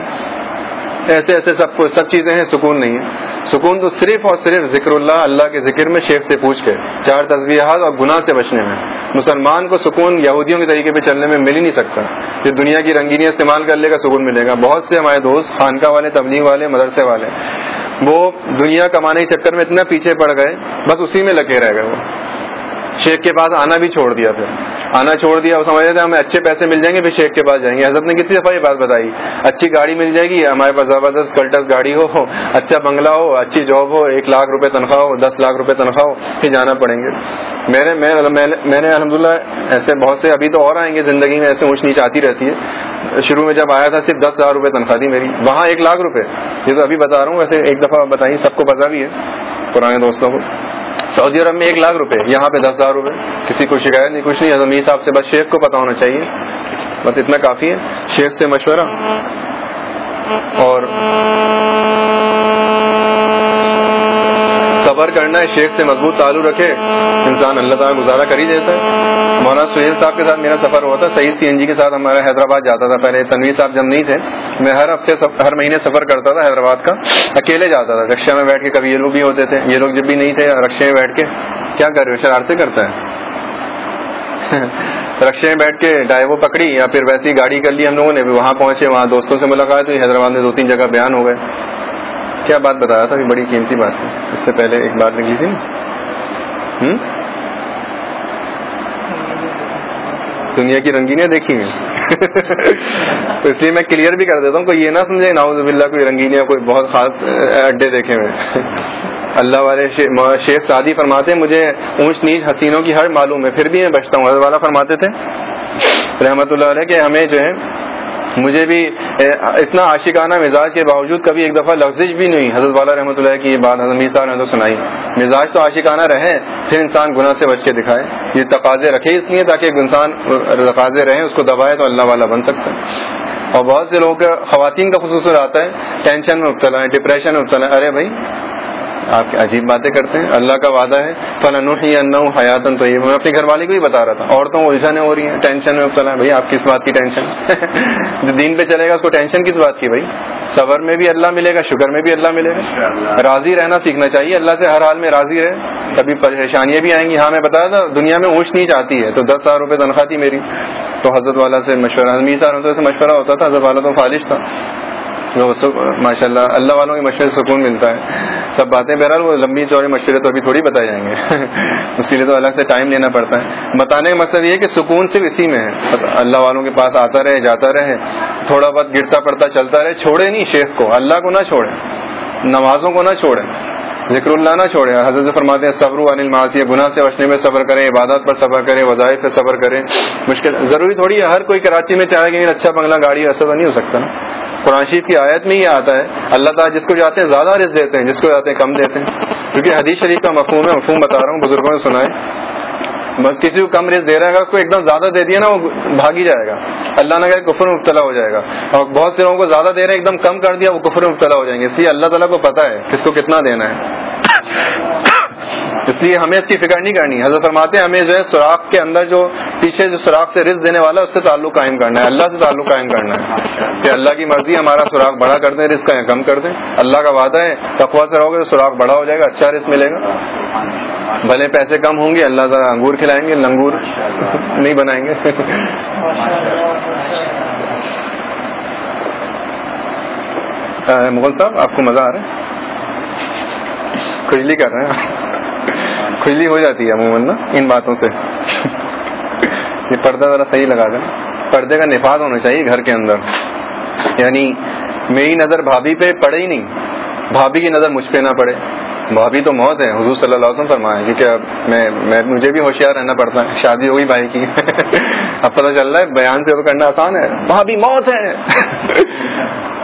ایسے ایسے سب کو سب چیزیں ہیں، سکون نہیں ہے۔ سکون تو صرف اور صرف ذکر اللہ اللہ کے ذکر میں شیخ سے پوچھ کے۔ چار تصویرات اور گناہ سے بچنے میں۔ مسلمان کو سکون یہودیوں کے طریقے پہ چلنے میں مل ہی نہیں سکتا۔ یہ دنیا کی رنگینیاں استعمال کر لے گا، سکون ملے گا۔ بہت سے ہمارے دوست، خانقاہ والے، تبلیغ والے، مدرسے والے، وہ دنیا کمانے کے چکر میں اتنا پیچھے پڑ گئے، بس اسی میں لگے رہ گئے وہ۔ شیخ کے پاس آنا بھی چھوڑ دیا پھر۔ آنا چھوڑ دیا، وہ سمجھ رہے تھے ہمیں اچھے پیسے مل جائیں گے، پھر شیخ کے پاس جائیں گے۔ حضرت نے کتنی دفعہ یہ بات بتائی، اچھی گاڑی مل جائے گی، ہمارے پاس زبردست کلٹس گاڑی ہو اچھا بنگلہ ہو، اچھی جاب ہو، ایک لاکھ روپے تنخواہ ہو، دس لاکھ روپے تنخواہ ہو، پھر جانا پڑیں گے۔ میں نے میں نے الحمد للہ ایسے بہت سے ابھی تو اور آئیں گے، زندگی میں ایسے اونچ نیچ آتی رہتی ہے۔ شروع میں جب آیا تھا صرف دس ہزار روپے تنخواہ تھی میری، وہاں ایک لاکھ روپے۔ یہ تو ابھی بتا رہا ہوں، ویسے ایک دفعہ بتائیے سب کو پتا بھی ہے، پرانے دوستوں کو۔ سعودی عرب میں ایک لاکھ روپے، یہاں پہ دس ہزار روپے۔ کسی کو شکایت نہیں، کچھ نہیں صاحب سے بس شیخ کو پتا ہونا چاہیے۔ بس اتنا کافی ہے۔ شیخ سے مشورہ۔ اور صبر کرنا ہے، شیخ سے مضبوط تعلق رکھے۔ انسان اللہ تعالیٰ گزارا کر ہی دیتا ہے۔ مولانا سہیل صاحب کے ساتھ میرا سفر ہوا تھا، سعید سی این جی کے ساتھ ہمارا حیدرآباد جاتا تھا۔ پہلے تنویر صاحب جب نہیں تھے، میں ہر ہفتے ہر مہینے سفر کرتا تھا حیدرآباد کا۔ اکیلے جاتا تھا رکشا میں بیٹھ کے کبھی یہ لوگ بھی ہوتے تھے، یہ لوگ جب بھی نہیں تھے، رکشے میں بیٹھ کے کیا کر رہے ہو؟ شرارتیں کرتا ہے۔ رکشے میں بیٹھ کے ڈائیو پکڑی یا پھر ویسی گاڑی کر لی ہم لوگوں نے، وہاں پہنچے، وہاں دوستوں سے ملاقات ہوئی، حیدرآباد میں دو تین جگہ بیان ہو گئے۔ کیا بات بتایا تھا؟ بڑی قیمتی بات تھی اس سے پہلے ایک بات لکھی تھی۔ دنیا کی رنگینیاں دیکھی ہیں۔ تو اس لیے میں کلیئر بھی کر دیتا ہوں کوئی یہ نہ سمجھے ناؤز باللہ کوئی رنگینیاں، کوئی بہت خاص اڈے دیکھے ہوئے۔ اللہ والے شیخ سعدی فرماتے مجھے اونچ نیچ حسینوں کی ہر معلوم ہے، پھر بھی میں بچتا ہوں۔ حضرت والا فرماتے تھے رحمت اللہ علیہ، کہ ہمیں جو ہے مجھے بھی اتنا عاشقانہ مزاج کے باوجود کبھی ایک دفعہ لفظ بھی نہیں. حضرت والا رحمۃ اللہ کی یہ بات حضرت صاحب نے تو سنائی. مزاج تو عاشقانہ رہے، پھر انسان گناہ سے بچ کے دکھائے. یہ تقاضے رکھے اس لیے تاکہ انسان تقاضے رہیں اس کو دبائے تو اللہ والا بن سکتا ہے. اور بہت سے لوگ خواتین کا خصوص آتا ہے، ٹینشن میں مبتلا ہے ڈپریشن میں مبتلا ہے ارے بھائی آپ عجیب باتیں کرتے ہیں اللہ کا وعدہ ہے فلاں اللہ حیاتن تو یہ میں اپنی گھر والی کو ہی بتا رہا تھا عورتوں الجھنیں ہو رہی ہیں ٹینشن میں مبتلا بھائی آپ کس بات کی ٹینشن؟ جو دین پہ چلے گا اس کو ٹینشن کس بات کی بھائی؟ صبر میں بھی اللہ ملے گا شکر میں بھی اللہ ملے گا۔ راضی رہنا سیکھنا چاہیے اللہ سے ہر حال میں راضی رہے۔ کبھی پریشانیاں بھی آئیں گی۔ ہاں میں بتایا تھا دنیا میں اونچ نہیں چاہتی ہے تو دس ہزار روپے تنخواہ تھی میری۔ تو حضرت والا سے مشورہ سے مشورہ ہوتا تھا حضرت والا تو فالش تھا۔ ماشاء اللہ اللہ والوں کے مشورے سے سکون ملتا ہے۔ سب باتیں، بہرحال وہ لمبی چوڑے مشورے تو ابھی تھوڑی بتائے جائیں گے۔ اسی لیے تو الگ سے ٹائم لینا پڑتا ہے۔ بتانے کا مقصد یہ کہ سکون صرف اسی میں ہے۔ اللہ والوں کے پاس آتا رہے، جاتا رہے، تھوڑا بہت گرتا پڑتا، چلتا رہے، چھوڑے نہیں شیخ کو۔ اللہ کو نہ چھوڑے، نمازوں کو نہ چھوڑے، ذکر اللہ نہ چھوڑے۔ حضرت فرماتے ہیں، صبر انل معاشی گناہ سے بچنے میں صبر کریں عبادت پر صبر کریں، وظائف پہ صبر کریں۔ مشکل ضروری تھوڑی ہے، ہر کوئی کراچی میں چاہے کہ اچھا بنگلہ گاڑی، ایسا نہیں ہو سکتا نا۔ قرآن شریف کی آیت میں ہی آتا ہے۔ اللہ تعالیٰ جس کو جاتے ہیں زیادہ رزق دیتے ہیں، جس کو جاتے ہیں کم دیتے ہیں۔ کیونکہ حدیث شریف کا مفہوم ہے، مفہوم بتا رہا ہوں، بزرگوں نے سنا ہے۔ بس کسی کو کم رزق دے رہا ہے اس کو ایک دم زیادہ دے دیا نا، وہ بھاگی جائے گا۔ اللہ نہ کہ کفر مبتلا ہو جائے گا۔ اور بہت سے لوگوں کو زیادہ دے رہے ہیں، ایک دم کم کر دیا، وہ کفر مبتلا ہو جائیں گے۔ اس لیے اللہ تعالیٰ کو پتا ہے، کس کو کتنا دینا ہے۔ اس لیے ہمیں اس کی فکر نہیں کرنی۔ حضرت فرماتے ہیں، ہمیں جو ہے سوراخ کے اندر جو پیچھے جو سوراخ سے رزق دینے والا ہے، اس سے تعلق قائم کرنا ہے۔ اللہ سے تعلق قائم کرنا ہے۔ کہ اللہ کی مرضی ہمارا سوراخ بڑا کر دیں، رزق کا کم کر دیں۔ اللہ کا وعدہ ہے تقوا سے رہو گے تو سوراخ بڑا ہو جائے گا اچھا رزق ملے گا۔ بھلے پیسے کم ہوں گے، اللہ تعالیٰ انگور کھلائیں گے، لنگور نہیں بنائیں گے۔ مغل صاحب، آپ کو مزہ آ رہا ہے؟ کھجلی کر رہے ہیں۔ کھجلی ہو جاتی ہے عموماً نا ان باتوں سے۔ یہ پردہ ذرا صحیح لگا دیں۔ پردے کا نفاذ ہونا چاہیے گھر کے اندر۔ یعنی میری نظر بھابھی پہ پڑے ہی نہیں۔ بھابھی کی نظر مجھ پہ نہ پڑے۔ بھابھی تو موت ہے، حضور صلی اللہ علیہ وسلم فرمایا کیونکہ اب میں میں مجھے بھی ہوشیار رہنا پڑتا ہے۔ شادی ہوگی بھائی کی۔ اب پتہ چل رہا ہے بیان سے کرنا آسان ہے۔ بھابھی موت ہے۔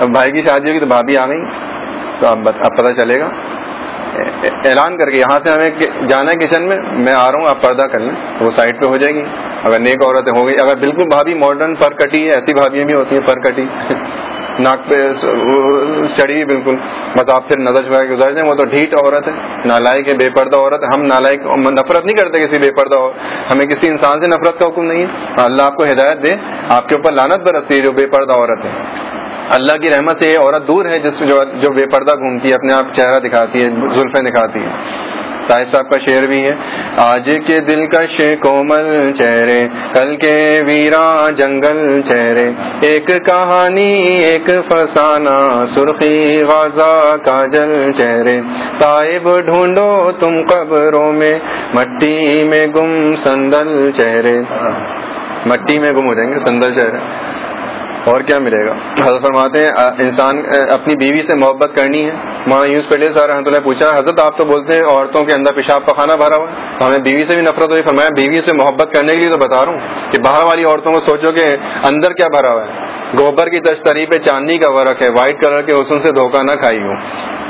اب بھائی کی شادی ہوگی تو بھابھی آ گئی۔ تو اب پتہ چلے گا۔ اعلان کر کے یہاں سے ہمیں جانا ہے کچن میں میں آ رہا ہوں، آپ پردہ کر لیں، وہ سائڈ پہ ہو جائے گی۔ اگر نیک عورتیں ہو گئی اگر بالکل بھابھی ماڈرن پر کٹی ہے ایسی بھابیاں بھی ہوتی ہیں پر کٹی۔ ناک پہ چڑھی ہوئی بالکل۔ بس آپ پھر نظر چھپا کے گزار دیں وہ تو ڈھیٹ عورت ہے، نالائق ہے، بے پردہ عورت ہے۔ ہم نالائق نفرت نہیں کرتے کسی بے پردہ ہمیں کسی انسان سے نفرت کا حکم نہیں ہے۔ اللہ آپ کو ہدایت دے، آپ کے اوپر لانت برستی ہے جو بے پردہ عورت ہے۔ اللہ کی رحمت سے یہ عورت دور ہے جس جو بے پردہ گھومتی ہے اپنے آپ چہرہ دکھاتی ہے زلفیں دکھاتی ہے طاہر صاحب کا شعر بھی ہے۔ آج کے دل کش کومل چہرے کل کے ویرا جنگل چہرے۔ ایک کہانی ایک فسانہ سرخی غازہ کاجل چہرے۔ صاحب ڈھونڈو تم قبروں میں مٹی میں گم سندل چہرے۔ مٹی میں گم ہو جائیں گے سندل چہرے۔ اور کیا ملے گا؟ حضرت فرماتے ہیں انسان اپنی بیوی سے محبت کرنی ہے۔ ماں یوز پہلے سارا رحمۃ اللہ پوچھا، حضرت آپ تو بولتے ہیں، عورتوں کے اندر پیشاب کا کھانا بھرا ہوا ہے۔ ہمیں بیوی سے بھی نفرت ہوئی فرمایا، بیوی سے محبت کرنے کے لیے تو بتا رہا ہوں کہ باہر والی عورتوں کو سوچو کہ اندر کیا بھرا ہوا ہے۔ گوبر کی تشتری پہ چاندنی کا ورق ہے، وائٹ کلر کے حسن سے دھوکہ نہ کھائی ہوں۔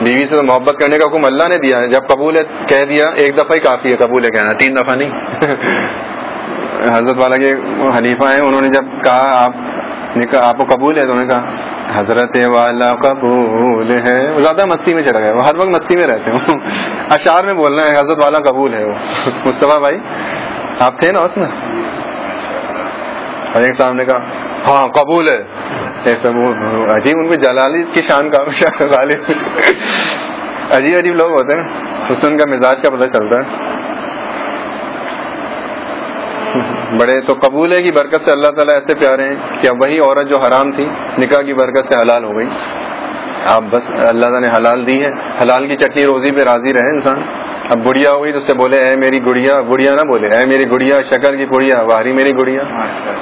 بیوی سے تو محبت کرنے کا حکم اللہ نے دیا ہے۔ جب قبول ہے، کہہ دیا، ایک دفعہ ہی کافی ہے، قبول ہے کہنا، تین دفعہ نہیں۔ حضرت والا کے حلیفہ ہیں، انہوں نے جب کہا، آپ نے کہا، آپ کو قبول ہے؟ تو نے کہا، حضرت والا قبول ہے. وہ زیادہ مستی میں چڑھ گئے وہ ہر وقت مستی میں رہتے ہوں اشار میں بول رہے ہیں حضرت والا قبول ہے وہ. مصطفیٰ بھائی، آپ تھے نا اس میں؟ ایک صاحب نے کہا ہاں قبول ہے. ایسا عجیب، ان کو جلالی کی شان کا عجیب عجیب لوگ ہوتے ہیں۔ حسن کا مزاج کا پتہ چلتا ہے۔ بڑے تو قبول ہے کی برکت سے اللہ تعالیٰ ایسے پیارے ہیں کہ اب وہی عورت جو حرام تھی، نکاح کی برکت سے حلال ہو گئی۔ آپ بس اللہ تعالیٰ نے حلال دی ہے۔ حلال کی چٹنی روزی پہ راضی رہے انسان۔ اب گڑیا ہو گئی تو اس سے بولے، اے میری گڑیا گڑیا نہ بولے۔ اے میری گڑیا، شکر کی گڑیا واہری میری گڑیا۔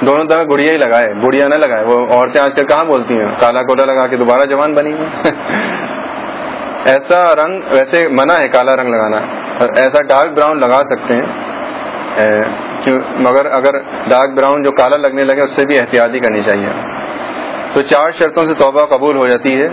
دونوں طرح گڑیا ہی لگائے، گڑیا نہ لگائے۔ وہ عورتیں آج کل کہاں بولتی ہیں؟ کالا کوٹا لگا کے دوبارہ جوان بنی ہوئی۔ ایسا رنگ، ویسے منع ہے کالا رنگ لگانا۔ ایسا ڈارک براؤن لگا سکتے ہیں۔ مگر اگر ڈارک براؤن جو کالا لگنے لگے اس سے بھی احتیاطی کرنی چاہیے۔ تو چار شرطوں سے توبہ قبول ہو جاتی ہے،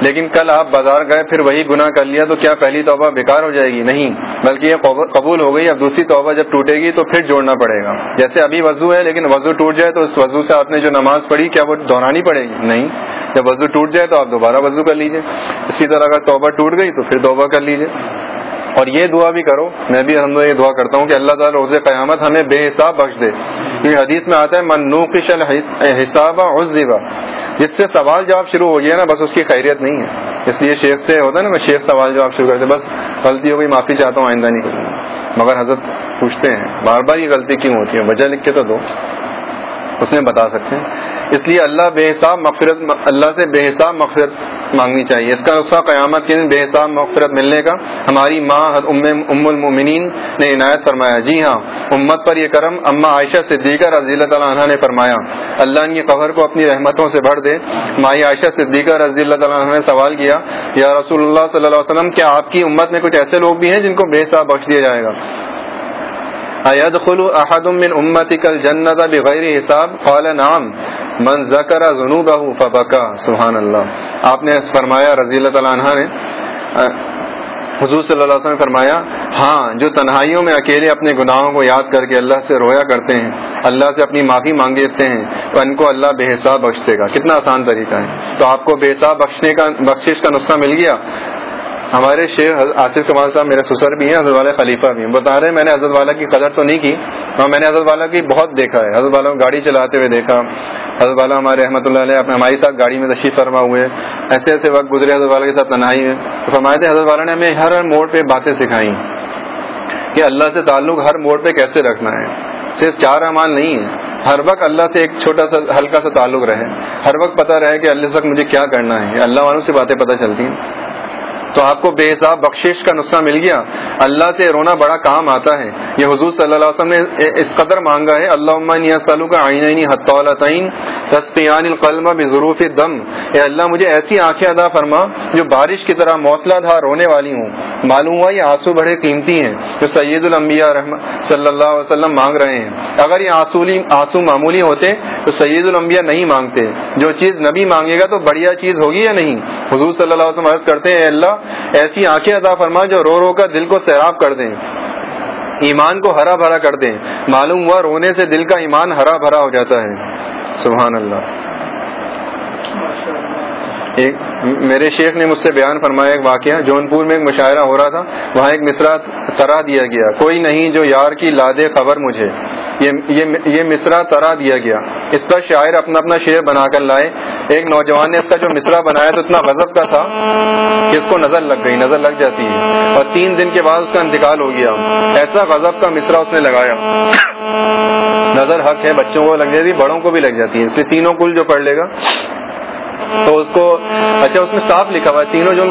لیکن کل آپ بازار گئے، پھر وہی گناہ کر لیا، تو کیا پہلی توبہ بیکار ہو جائے گی؟ نہیں، بلکہ یہ قبول ہو گئی، اب دوسری توبہ جب ٹوٹے گی تو پھر جوڑنا پڑے گا۔ جیسے ابھی وضو ہے، لیکن وضو ٹوٹ جائے تو اس وضو سے آپ نے جو نماز پڑھی، کیا وہ دہرانی پڑے گی؟ نہیں، جب وضو ٹوٹ جائے تو آپ دوبارہ وضو کر لیجیے اسی طرح اگر توبہ ٹوٹ گئی تو پھر توبہ کر لیجیے اور یہ دعا بھی کرو، میں بھی ہم یہ دعا کرتا ہوں کہ اللہ تعالیٰ روز قیامت ہمیں بے حساب بخش دے۔ کیونکہ حدیث میں آتا ہے، من نوقش الحساب عزبا جس سے سوال جواب شروع ہو گیا نا، بس اس کی خیریت نہیں ہے۔ اس لیے شیخ سے ہوتا ہے نا، میں شیخ سوال جواب شروع کرتے بس غلطی ہو گئی، معافی چاہتا ہوں، آئندہ نہیں کروں مگر حضرت پوچھتے ہیں، بار بار یہ غلطی کیوں ہوتی ہے؟ وجہ لکھ کے تو دو۔ اس میں بتا سکتے ہیں۔ اس لیے اللہ بے حساب مغفرت اللہ سے بے حساب مغفرت مانگنی چاہیے۔ اس کا نسخہ قیامت کے دن بے حساب مغفرت ملنے کا ہماری ماں ام المؤمنین نے عنایت فرمایا۔ جی ہاں امت پر یہ کرم اما عائشہ صدیقہ رضی اللہ تعالیٰ عنہ نے فرمایا۔ اللہ ان کی قبر کو اپنی رحمتوں سے بھر دے۔ مائی عائشہ صدیقہ رضی اللہ تعالیٰ عنہ نے سوال کیا، یا رسول اللہ صلی اللہ علیہ وسلم، کیا آپ کی امت میں کچھ ایسے لوگ بھی ہیں جن کو بے حساب بخش دیا جائے گا؟ ایدخل احد من امتك الجنه بغیر حساب؟ قال نعم. من ذکر ذنوبه فبكى سبحان اللہ آپ نے فرمایا، رضی اللہ تعالی عنہ نے، حضور صلی اللہ علیہ وسلم نے فرمایا ہاں جو تنہائیوں میں اکیلے اپنے گناہوں کو یاد کر کے اللہ سے رویا کرتے ہیں، اللہ سے اپنی معافی مانگ مانگتے ہیں، تو ان کو اللہ بے حساب بخش دے گا۔ کتنا آسان طریقہ ہے۔ تو آپ کو بے حساب بخشنے کا، بخشش کا نسخہ مل گیا؟ ہمارے شیخ آصف کمال صاحب میرے سسر بھی ہیں، حضرت والا خلیفہ بھی ہیں۔ بتا رہے ہیں، میں نے حضرت والا کی قدر تو نہیں کی ہاں میں نے حضرت والا کی بہت دیکھا ہے۔ حضرت والا گاڑی چلاتے ہوئے دیکھا۔ حضرت والا ہمارے رحمۃ اللہ علیہ ہمارے ساتھ گاڑی میں تشریف فرما ہوئے۔ ایسے ایسے وقت گزرے، حضرت والا کے ساتھ تنہائی میں۔ تو فرمائے تھے، حضرت والا نے ہمیں ہر موڑ پہ باتیں سکھائی کہ اللہ سے تعلق ہر موڑ پہ کیسے رکھنا ہے۔ صرف چار اعمال نہیں ہے ہر وقت اللہ سے ایک چھوٹا سا ہلکا سا تعلق رہے۔ ہر وقت پتہ رہے کہ اللہ سے مجھے کیا کرنا ہے۔ اللہ والوں سے باتیں پتہ چلتی ہیں۔ تو آپ کو بے حساب بخشش کا نسخہ مل گیا۔ اللہ سے رونا بڑا کام آتا ہے۔ یہ حضور صلی اللہ علیہ وسلم نے اس قدر مانگا ہے اللہ کا آئین تسطیان القلم بظروف دم اے اللہ، مجھے ایسی آنکھیں ادا فرما جو بارش کی طرح موسلا دھار رونے والی ہوں۔ معلوم ہوا یہ آنسو بڑے قیمتی ہیں، جو سید الانبیاء صلی اللہ علیہ وسلم مانگ رہے ہیں۔ اگر یہ آنسولی آنسو معمولی ہوتے تو سید الانبیاء نہیں مانگتے۔ جو چیز نبی مانگے گا تو بڑھیا چیز ہوگی یا نہیں؟ حضور صلی اللہ علیہ وسلم کرتے ہیں اللہ ایسی آنکھیں عطا فرما جو رو رو کر دل کو سیراب کر دیں۔ ایمان کو ہرا بھرا کر دیں۔ معلوم ہوا رونے سے دل کا ایمان ہرا بھرا ہو جاتا ہے۔ سبحان اللہ۔ ایک میرے شیخ نے مجھ سے بیان فرمایا ایک واقعہ جون پور میں ایک مشاعرہ ہو رہا تھا، وہاں ایک مصرا ترا دیا گیا۔ کوئی نہیں جو یار کی لادے خبر مجھے۔ یہ مصرا ترا دیا گیا۔ اس پر شاعر اپنا اپنا شعر بنا کر لائے۔ ایک نوجوان نے اس کا جو مصرا بنایا تو اتنا غضب کا تھا کہ اس کو نظر لگ گئی، نظر لگ جاتی ہے۔ اور تین دن کے بعد اس کا انتقال ہو گیا۔ ایسا غضب کا مصرا اس نے لگایا۔ نظر حق ہے، بچوں کو لگ جاتی، بڑوں کو بھی لگ جاتی ہے۔ اس لیے تینوں کل جو پڑھ لے گا۔ تو اس کو اچھا اس میں صاف لکھا ہوا ہے۔ تینوں جو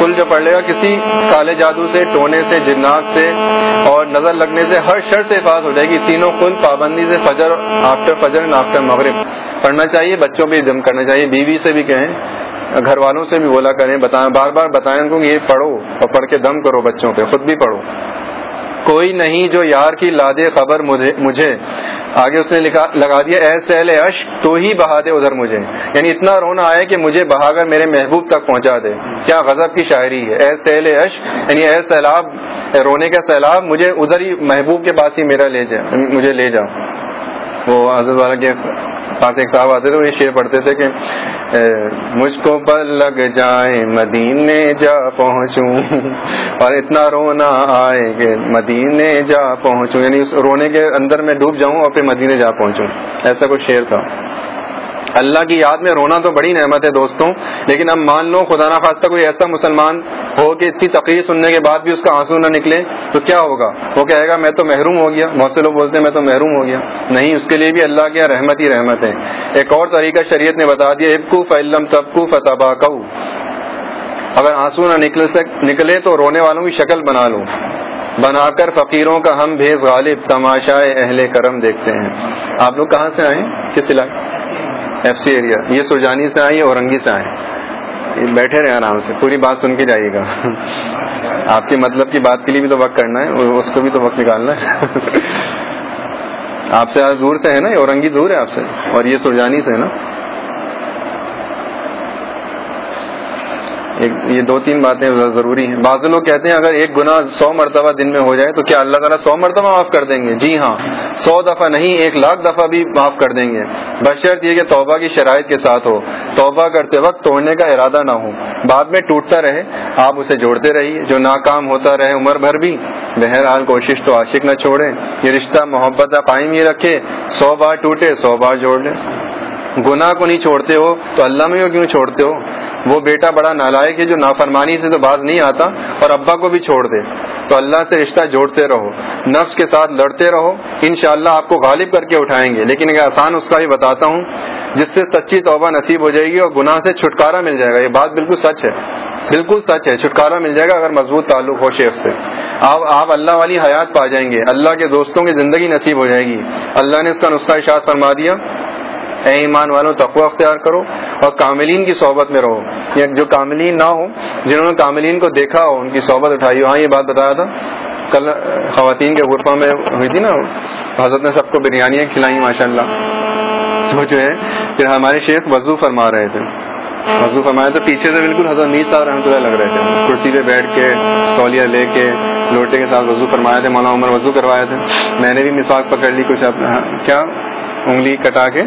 کل جو پڑھ لے گا، کسی کالے جادو سے، ٹونے سے جنات سے اور نظر لگنے سے، ہر شر سے حفاظ ہو جائے گی۔ تینوں کل پابندی سے، فجر آفٹر فجر آفٹر مغرب۔ پڑھنا چاہیے، بچوں بھی دم کرنا چاہیے۔ بیوی سے بھی کہیں، گھر والوں سے بھی بولا کریں، بتائیں، بار بار بتائیں ان کو یہ پڑھو اور پڑھ کے دم کرو بچوں پہ، خود بھی پڑھو۔ کوئی نہیں جو یار کی لادے خبر مجھے آگے اس نے لگا دیا، اے سیل عش تو ہی بہا دے ادھر مجھے۔ یعنی اتنا رونا آئے کہ مجھے بہا کر میرے محبوب تک پہنچا دے۔ کیا غضب کی شاعری ہے۔ اے سیل عش یعنی اے سیلاب رونے کا سیلاب، مجھے ادھر ہی محبوب کے پاس ہی میرا لے جا مجھے لے جاؤ۔ وہ حضرت والا کے پاس ایک صاحب آتے تھے وہ یہ شعر پڑھتے تھے کہ مجھ کو پل لگ جائے مدینے جا پہنچوں۔ اور اتنا رونا آئے کہ مدینے جا پہنچوں۔ یعنی اس رونے کے اندر میں ڈوب جاؤں اور پھر مدینے جا پہنچوں۔ ایسا کچھ شعر تھا۔ اللہ کی یاد میں رونا تو بڑی نعمت ہے دوستوں، لیکن اب مان لو خدا نخواستہ کوئی ایسا مسلمان ہو کہ اتنی تقریر سننے کے بعد بھی اس کا آنسو نہ نکلے، تو کیا ہوگا؟ وہ کہے گا، میں تو محروم ہو گیا۔ بہت سے لوگ بولتے ہیں، میں تو محروم ہو گیا۔ نہیں، اس کے لیے بھی اللہ کی رحمت ہی رحمت ہے۔ ایک اور طریقہ شریعت نے بتا دیا، ابکو فلم تبکو فتبا اگر آنسو نہ نکل سک، نکلے تو رونے والوں کی شکل بنا لو۔ بنا کر فقیروں کا ہم بھیز غالب تماشا اہل کرم دیکھتے ہیں۔ آپ لوگ کہاں سے آئے؟ کس علاقے؟ ایف سی ایریا یہ سرجانی سے آئے اورنگی سے آئے بیٹھے رہے آرام سے، پوری بات سن کے جائیے گا۔ آپ کے مطلب کی بات کے لیے بھی تو وقت کرنا ہے اس کو بھی تو وقت نکالنا ہے۔ آپ سے آج دور سے ہے نا اورنگی دور ہے آپ سے، اور یہ سرجانی سے ہے نا۔ یہ دو تین باتیں ضروری ہیں۔ بعض لوگ کہتے ہیں اگر ایک گناہ سو مرتبہ دن میں ہو جائے تو کیا اللہ تعالیٰ سو مرتبہ معاف کر دیں گے؟ جی ہاں۔ سو دفعہ نہیں، ایک لاکھ دفعہ بھی معاف کر دیں گے۔ بشرط یہ کہ توبہ کی شرائط کے ساتھ ہو۔ توبہ کرتے وقت توڑنے کا ارادہ نہ ہو۔ بعد میں ٹوٹتا رہے، آپ اسے جوڑتے رہیے۔ جو ناکام ہوتا رہے، عمر بھر بھی۔ بہرحال کوشش تو عاشق نہ چھوڑے یہ رشتہ، محبت قائم ہی رکھے۔ سو بار ٹوٹے، سو بار جوڑ لے۔ گناہ کو نہیں چھوڑتے ہو تو اللہ میں کیوں چھوڑتے ہو؟ وہ بیٹا بڑا نالائق ہے جو نافرمانی سے تو باز نہیں آتا اور ابا کو بھی چھوڑ دے۔ تو اللہ سے رشتہ جوڑتے رہو، نفس کے ساتھ لڑتے رہو، انشاءاللہ اللہ آپ کو غالب کر کے اٹھائیں گے۔ لیکن ایک آسان اس کا بھی بتاتا ہوں، جس سے سچی توبہ نصیب ہو جائے گی اور گناہ سے چھٹکارا مل جائے گا۔ یہ بات بالکل سچ ہے۔ بالکل سچ ہے۔ چھٹکارا مل جائے گا اگر مضبوط تعلق ہو شیخ سے۔ آپ آپ اللہ والی حیات پا جائیں گے۔ اللہ کے دوستوں کی زندگی نصیب ہو جائے گی۔ اللہ نے اس کا نسخہ اشاعت فرما دیا۔ اے ایمان والوں، تقوی اختیار کرو اور کاملین کی صحبت میں رہو۔ یا جو کاملین نہ ہو جنہوں نے کاملین کو دیکھا ہو، ان کی صحبت اٹھائی۔ ہو ہاں یہ بات بتایا تھا۔ کل خواتین کے غرفہ میں ہوئی تھی نا۔ حضرت نے سب کو بریانیاں کھلائیں ماشاء اللہ تو جو ہے، پھر ہمارے شیخ وضو فرما رہے تھے۔ وضو فرمایا تو پیچھے سے بالکل حضرت میر صاحب رحمۃ اللہ لگ رہے تھے۔ کرسی پہ بیٹھ کے، تولیہ لے کے، لوٹے کے ساتھ وضو فرمایا تھے۔ مولانا عمر وضو کروائے تھے۔ میں نے بھی مسواک پکڑ لی کچھ اپنا، کیا؟ انگلی کٹا کے۔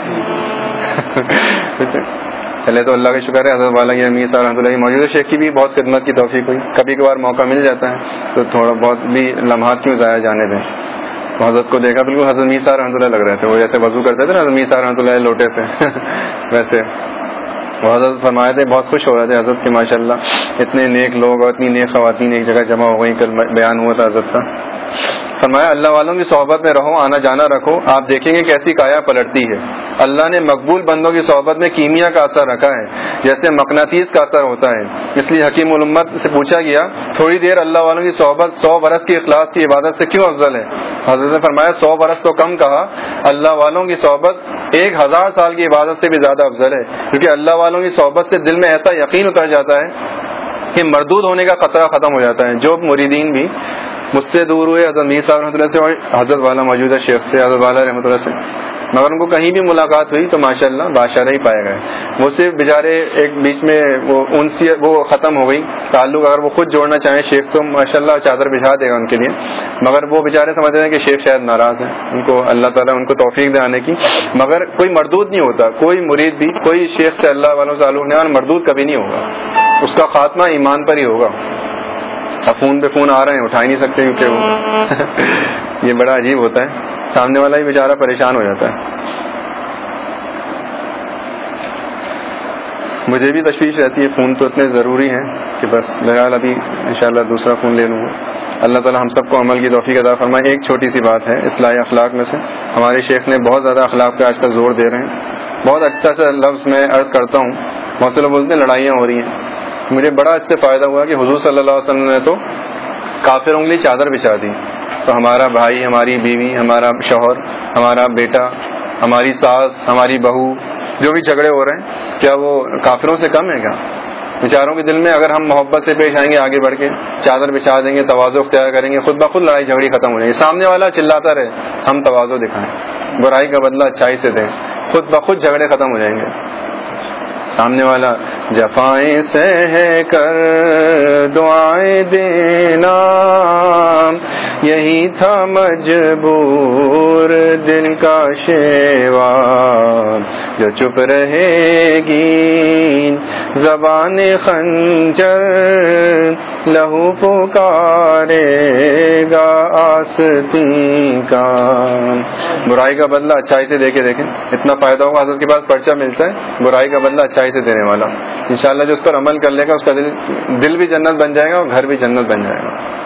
پہلے تو اللہ کا شکر ہے، حضرت والا امیر صاحب رحمۃ اللہ موجودہ شیخ کی بھی بہت خدمت کی توفیق ہوئی۔ کبھی کبھار موقع مل جاتا ہے تو تھوڑا بہت بھی لمحات کیوں ضائع جانے دیں۔ حضرت کو دیکھا بالکل حضرت میر صاحب رحمۃ اللہ لگ رہے تھے۔ وہ جیسے وضو کرتے تھے نا حضرت میر صاحب رحمۃ اللہ لوٹے سے ویسے وہ حضرت فرمائے تھے، بہت خوش ہو رہے تھے حضرت کے ماشاء اللہ اتنے نیک لوگ اور اتنی نیک خواتین ایک جگہ جمع ہو گئی کل بیان ہوا تھا حضرت کا۔ فرمایا، اللہ والوں کی صحبت میں رہو، آنا جانا رکھو، آپ دیکھیں گے کیسی کایا پلٹتی ہے۔ اللہ نے مقبول بندوں کی صحبت میں کیمیا کا اثر رکھا ہے، جیسے مقناطیس کا اثر ہوتا ہے۔ اس لیے حکیم علمت سے پوچھا گیا، تھوڑی دیر اللہ والوں کی صحبت سو برس کی اخلاص کی عبادت سے کیوں افضل ہے؟ حضرت نے فرمایا، سو برس تو کم کہا، اللہ والوں کی صحبت ایک ہزار سال کی عبادت سے بھی زیادہ افضل ہے، کیونکہ اللہ والوں والوں کی صحبت سے دل میں ایسا یقین اتر جاتا ہے کہ مردود ہونے کا خطرہ ختم ہو جاتا ہے۔ جو مریدین بھی مجھ سے دور ہوئے، حضرت میر صاحب رحمۃ اللہ سے اور حضرت والا موجودہ شیخ سے، حضرت والا رحمۃ اللہ سے مگر ان کو کہیں بھی ملاقات ہوئی تو ماشاء اللہ بادشاہ ہی پائے گئے وہ صرف بیچارے ایک بیچ میں وہ ان وہ ختم ہو گئی۔ تعلق اگر وہ خود جوڑنا چاہیں شیخ تو ماشاء اللہ چادر بچھا دے گا ان کے لیے۔ مگر وہ بیچارے سمجھتے ہیں کہ شیخ شاید ناراض ہیں۔ ان کو اللہ تعالیٰ ان کو توفیق دے آنے کی۔ مگر کوئی مردود نہیں ہوتا۔ کوئی مرید بھی، کوئی شیخ سے اللہ والوں سے تعلق نہیں، مردود کبھی نہیں ہوگا۔ اس کا خاتمہ ایمان پر ہی ہوگا۔ اب فون پہ فون آ رہے ہیں، اٹھا ہی نہیں سکتے کیونکہ وہ یہ بڑا عجیب ہوتا ہے۔ سامنے والا ہی بیچارہ پریشان ہو جاتا ہے۔ مجھے بھی تشویش رہتی ہے فون تو اتنے ضروری ہیں کہ بس بہرحال ابھی انشاءاللہ دوسرا فون لے لوں۔ گا اللہ تعالیٰ ہم سب کو عمل کی توفیق ادا فرمائے۔ ایک چھوٹی سی بات ہے، اصلاحی اخلاق میں سے۔ ہمارے شیخ نے بہت زیادہ اخلاق پہ آج کل زور دے رہے ہیں۔ بہت اچھا سا لفظ میں عرض کرتا ہوں۔ بہت سے لوگ بولتے ہیں، لڑائیاں ہو رہی ہیں۔ مجھے بڑا اس سے فائدہ ہوا کہ حضور صلی اللہ علیہ وسلم نے تو کافروں کے لیے چادر بچھا دی۔ تو ہمارا بھائی، ہماری بیوی، ہمارا شوہر، ہمارا بیٹا، ہماری ساس، ہماری بہو، جو بھی جھگڑے ہو رہے ہیں، کیا وہ کافروں سے کم ہے کیا؟ بیچاروں کے دل میں اگر ہم محبت سے پیش آئیں گے، آگے بڑھ کے چادر بچھا دیں گے توازو اختیار کریں گے، خود بخود لڑائی جھگڑی ختم ہو جائے گی۔ سامنے والا چلاتا رہے، ہم توازو دکھائیں۔ برائی کا بدلہ اچھائی سے دیں۔ خود بخود جھگڑے ختم ہو جائیں گے۔ سامنے والا، جفائیں سہ کر دعائیں دینا۔ یہی تھا مجبور دل کا شیوا۔ جو چپ رہے گی، زبان خنجر لہو پکارے گا آستی کا۔ برائی کا بدلہ اچھائی سے دیکھے دیکھیں۔ اتنا فائدہ ہوگا حضرت کے پاس پرچہ ملتا ہے، برائی کا بدلہ اچھائی سے دینے والا۔ انشاءاللہ جو اس پر عمل کر لے گا، اس کا دل دل بھی جنت بن جائے گا اور گھر بھی جنت بن جائے گا۔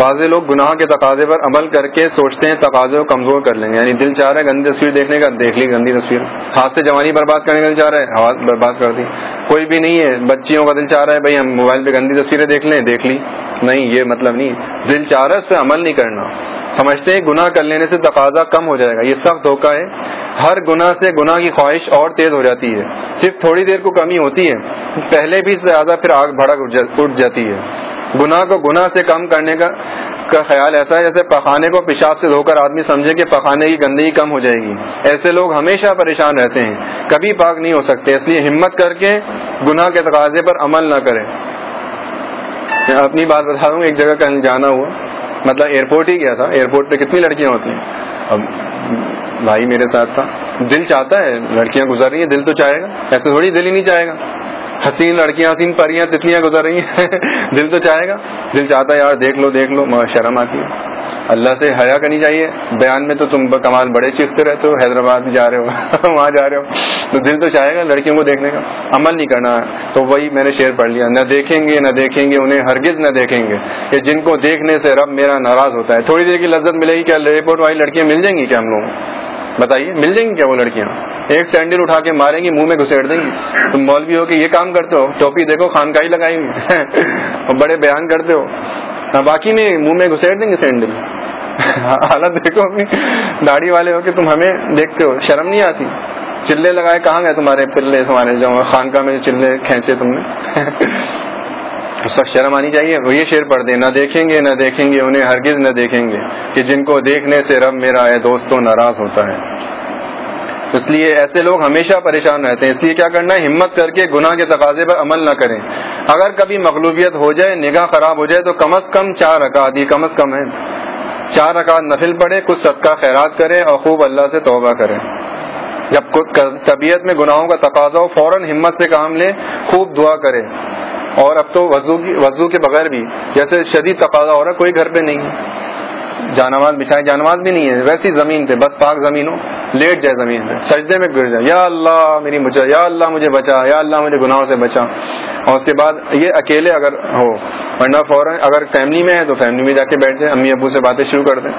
بعض لوگ گناہ کے تقاضے پر عمل کر کے سوچتے ہیں تقاضے کو کمزور کر لیں گے۔ یعنی دل چاہ رہا ہے گندی تصویر دیکھنے کا، دیکھ لی گندی تصویر۔ ہاتھ سے جوانی برباد کرنے کا دل چاہ رہا ہے ہاتھ برباد کر دی۔ کوئی بھی نہیں ہے، بچیوں کا دل چاہ رہا ہے، بھائی ہم موبائل پہ گندی تصویریں دیکھ لیں، دیکھ لی۔ نہیں، یہ مطلب نہیں۔ دل چاہ رہا عمل نہیں کرنا۔ سمجھتے ہیں، گناہ کر لینے سے تقاضا کم ہو جائے گا۔ یہ سخت دھوکہ ہے۔ ہر گناہ سے گناہ کی خواہش اور تیز ہو جاتی ہے۔ صرف تھوڑی دیر کو کمی ہوتی ہے، پہلے بھی زیادہ پھر آگ بھڑک اٹھ جاتی ہے۔ گناہ کو گناہ سے کم کرنے کا کا خیال ایسا ہے جیسے پخانے کو پیشاب سے دھو کر آدمی سمجھے کہ پخانے کی گندگی کم ہو جائے گی۔ ایسے لوگ ہمیشہ پریشان رہتے ہیں۔ کبھی پاک نہیں ہو سکتے، اس لیے ہمت کر کے گناہ کے تقاضے پر عمل نہ کریں۔ اپنی بات بتا دوں ایک جگہ کہیں جانا ہوا۔ مطلب ایئرپورٹ ہی گیا تھا۔ ایئرپورٹ پہ کتنی لڑکیاں ہوتی ہیں؟ اب بھائی میرے ساتھ تھا۔ دل چاہتا ہے، لڑکیاں گزر رہی ہیں، دل تو چاہے گا۔ ایسے تھوڑی دل ہی نہیں چاہے گا۔ حسین لڑکیاں، حسین پریاں تتلیاں گزر رہی ہیں۔ دل تو چاہے گا۔ دل چاہتا ہے یار دیکھ لو دیکھ لو شرم آتی ہے اللہ سے حیا کرنی چاہیے۔ بیان میں تو تم کمال بڑے چیختے رہتے ہو، حیدرآباد جا رہے ہو، وہاں جا رہے ہو۔ تو دل تو چاہے گا لڑکیوں کو دیکھنے کا۔ عمل نہیں کرنا ہے۔ تو وہی میں نے شیئر پڑھ لیا۔ نہ دیکھیں گے، نہ دیکھیں گے، انہیں ہرگز نہ دیکھیں گے۔ کہ جن کو دیکھنے سے رب میرا ناراض ہوتا ہے۔ تھوڑی دیر کی لذت ملے گی، کیا رپورٹ والی لڑکیاں مل جائیں گی کیا ہم لوگ بتائیے، مل جائیں گی کیا وہ لڑکیاں؟ ایک سینڈل اٹھا کے ماریں گی، منہ میں گھسیٹ دیں گی۔ تم مولوی ہو کے یہ کام کرتے ہو؟ ٹوپی دیکھو، خانقاہی لگائی ہوئی۔ بڑے بیان کرتے ہو۔ ہاں، باقی میں منہ میں گھسیٹ دیں گے سینڈل۔ حالت دیکھو ابھی داڑھی والے ہو کہ تم ہمیں دیکھتے ہو، شرم نہیں آتی؟ چلے لگائے، کہاں گئے تمہارے پلے، تمہارے جو خانقاہ میں چلے کھینچے تم نے؟ اس وقت شرم آنی چاہیے۔ وہ یہ شیر پڑھ دیں، نہ دیکھیں گے، نہ دیکھیں گے، انہیں ہرگز نہ دیکھیں گے کہ جن کو دیکھنے سے رب میرا ہے، دوستوں، ناراض ہوتا ہے۔ اس لیے ایسے لوگ ہمیشہ پریشان رہتے ہیں۔ اس لیے کیا کرنا ہے؟ ہمت کر کے گناہ کے تقاضے پر عمل نہ کریں۔ اگر کبھی مغلوبیت ہو جائے، نگاہ خراب ہو جائے، تو کم از کم چار رکعت، یہ کم از کم ہے۔ چار رکعت نفل پڑے کچھ صدقہ خیرات کرے اور خوب اللہ سے توبہ کرے۔ جب طبیعت میں گناہوں کا تقاضا ہو، فوراً ہمت سے کام لے، خوب دعا کرے۔ اور اب تو وضو وضو کے بغیر بھی، جیسے شدید تقاضا ہو رہا، کوئی گھر پہ نہیں جانواز بچھائے جانواز بھی نہیں ہے، ویسی زمین پہ، بس پاک زمین ہو، لیٹ جائے زمین پہ۔ سجدے میں گر جائے، یا اللہ میری مجھے، یا اللہ مجھے بچا، یا اللہ مجھے گناہوں سے بچا۔ اور اس کے بعد یہ اکیلے اگر ہو، ورنہ فوراً اگر فیملی میں ہے تو فیملی میں جا کے بیٹھ جائے امی ابو سے باتیں شروع کر دیں۔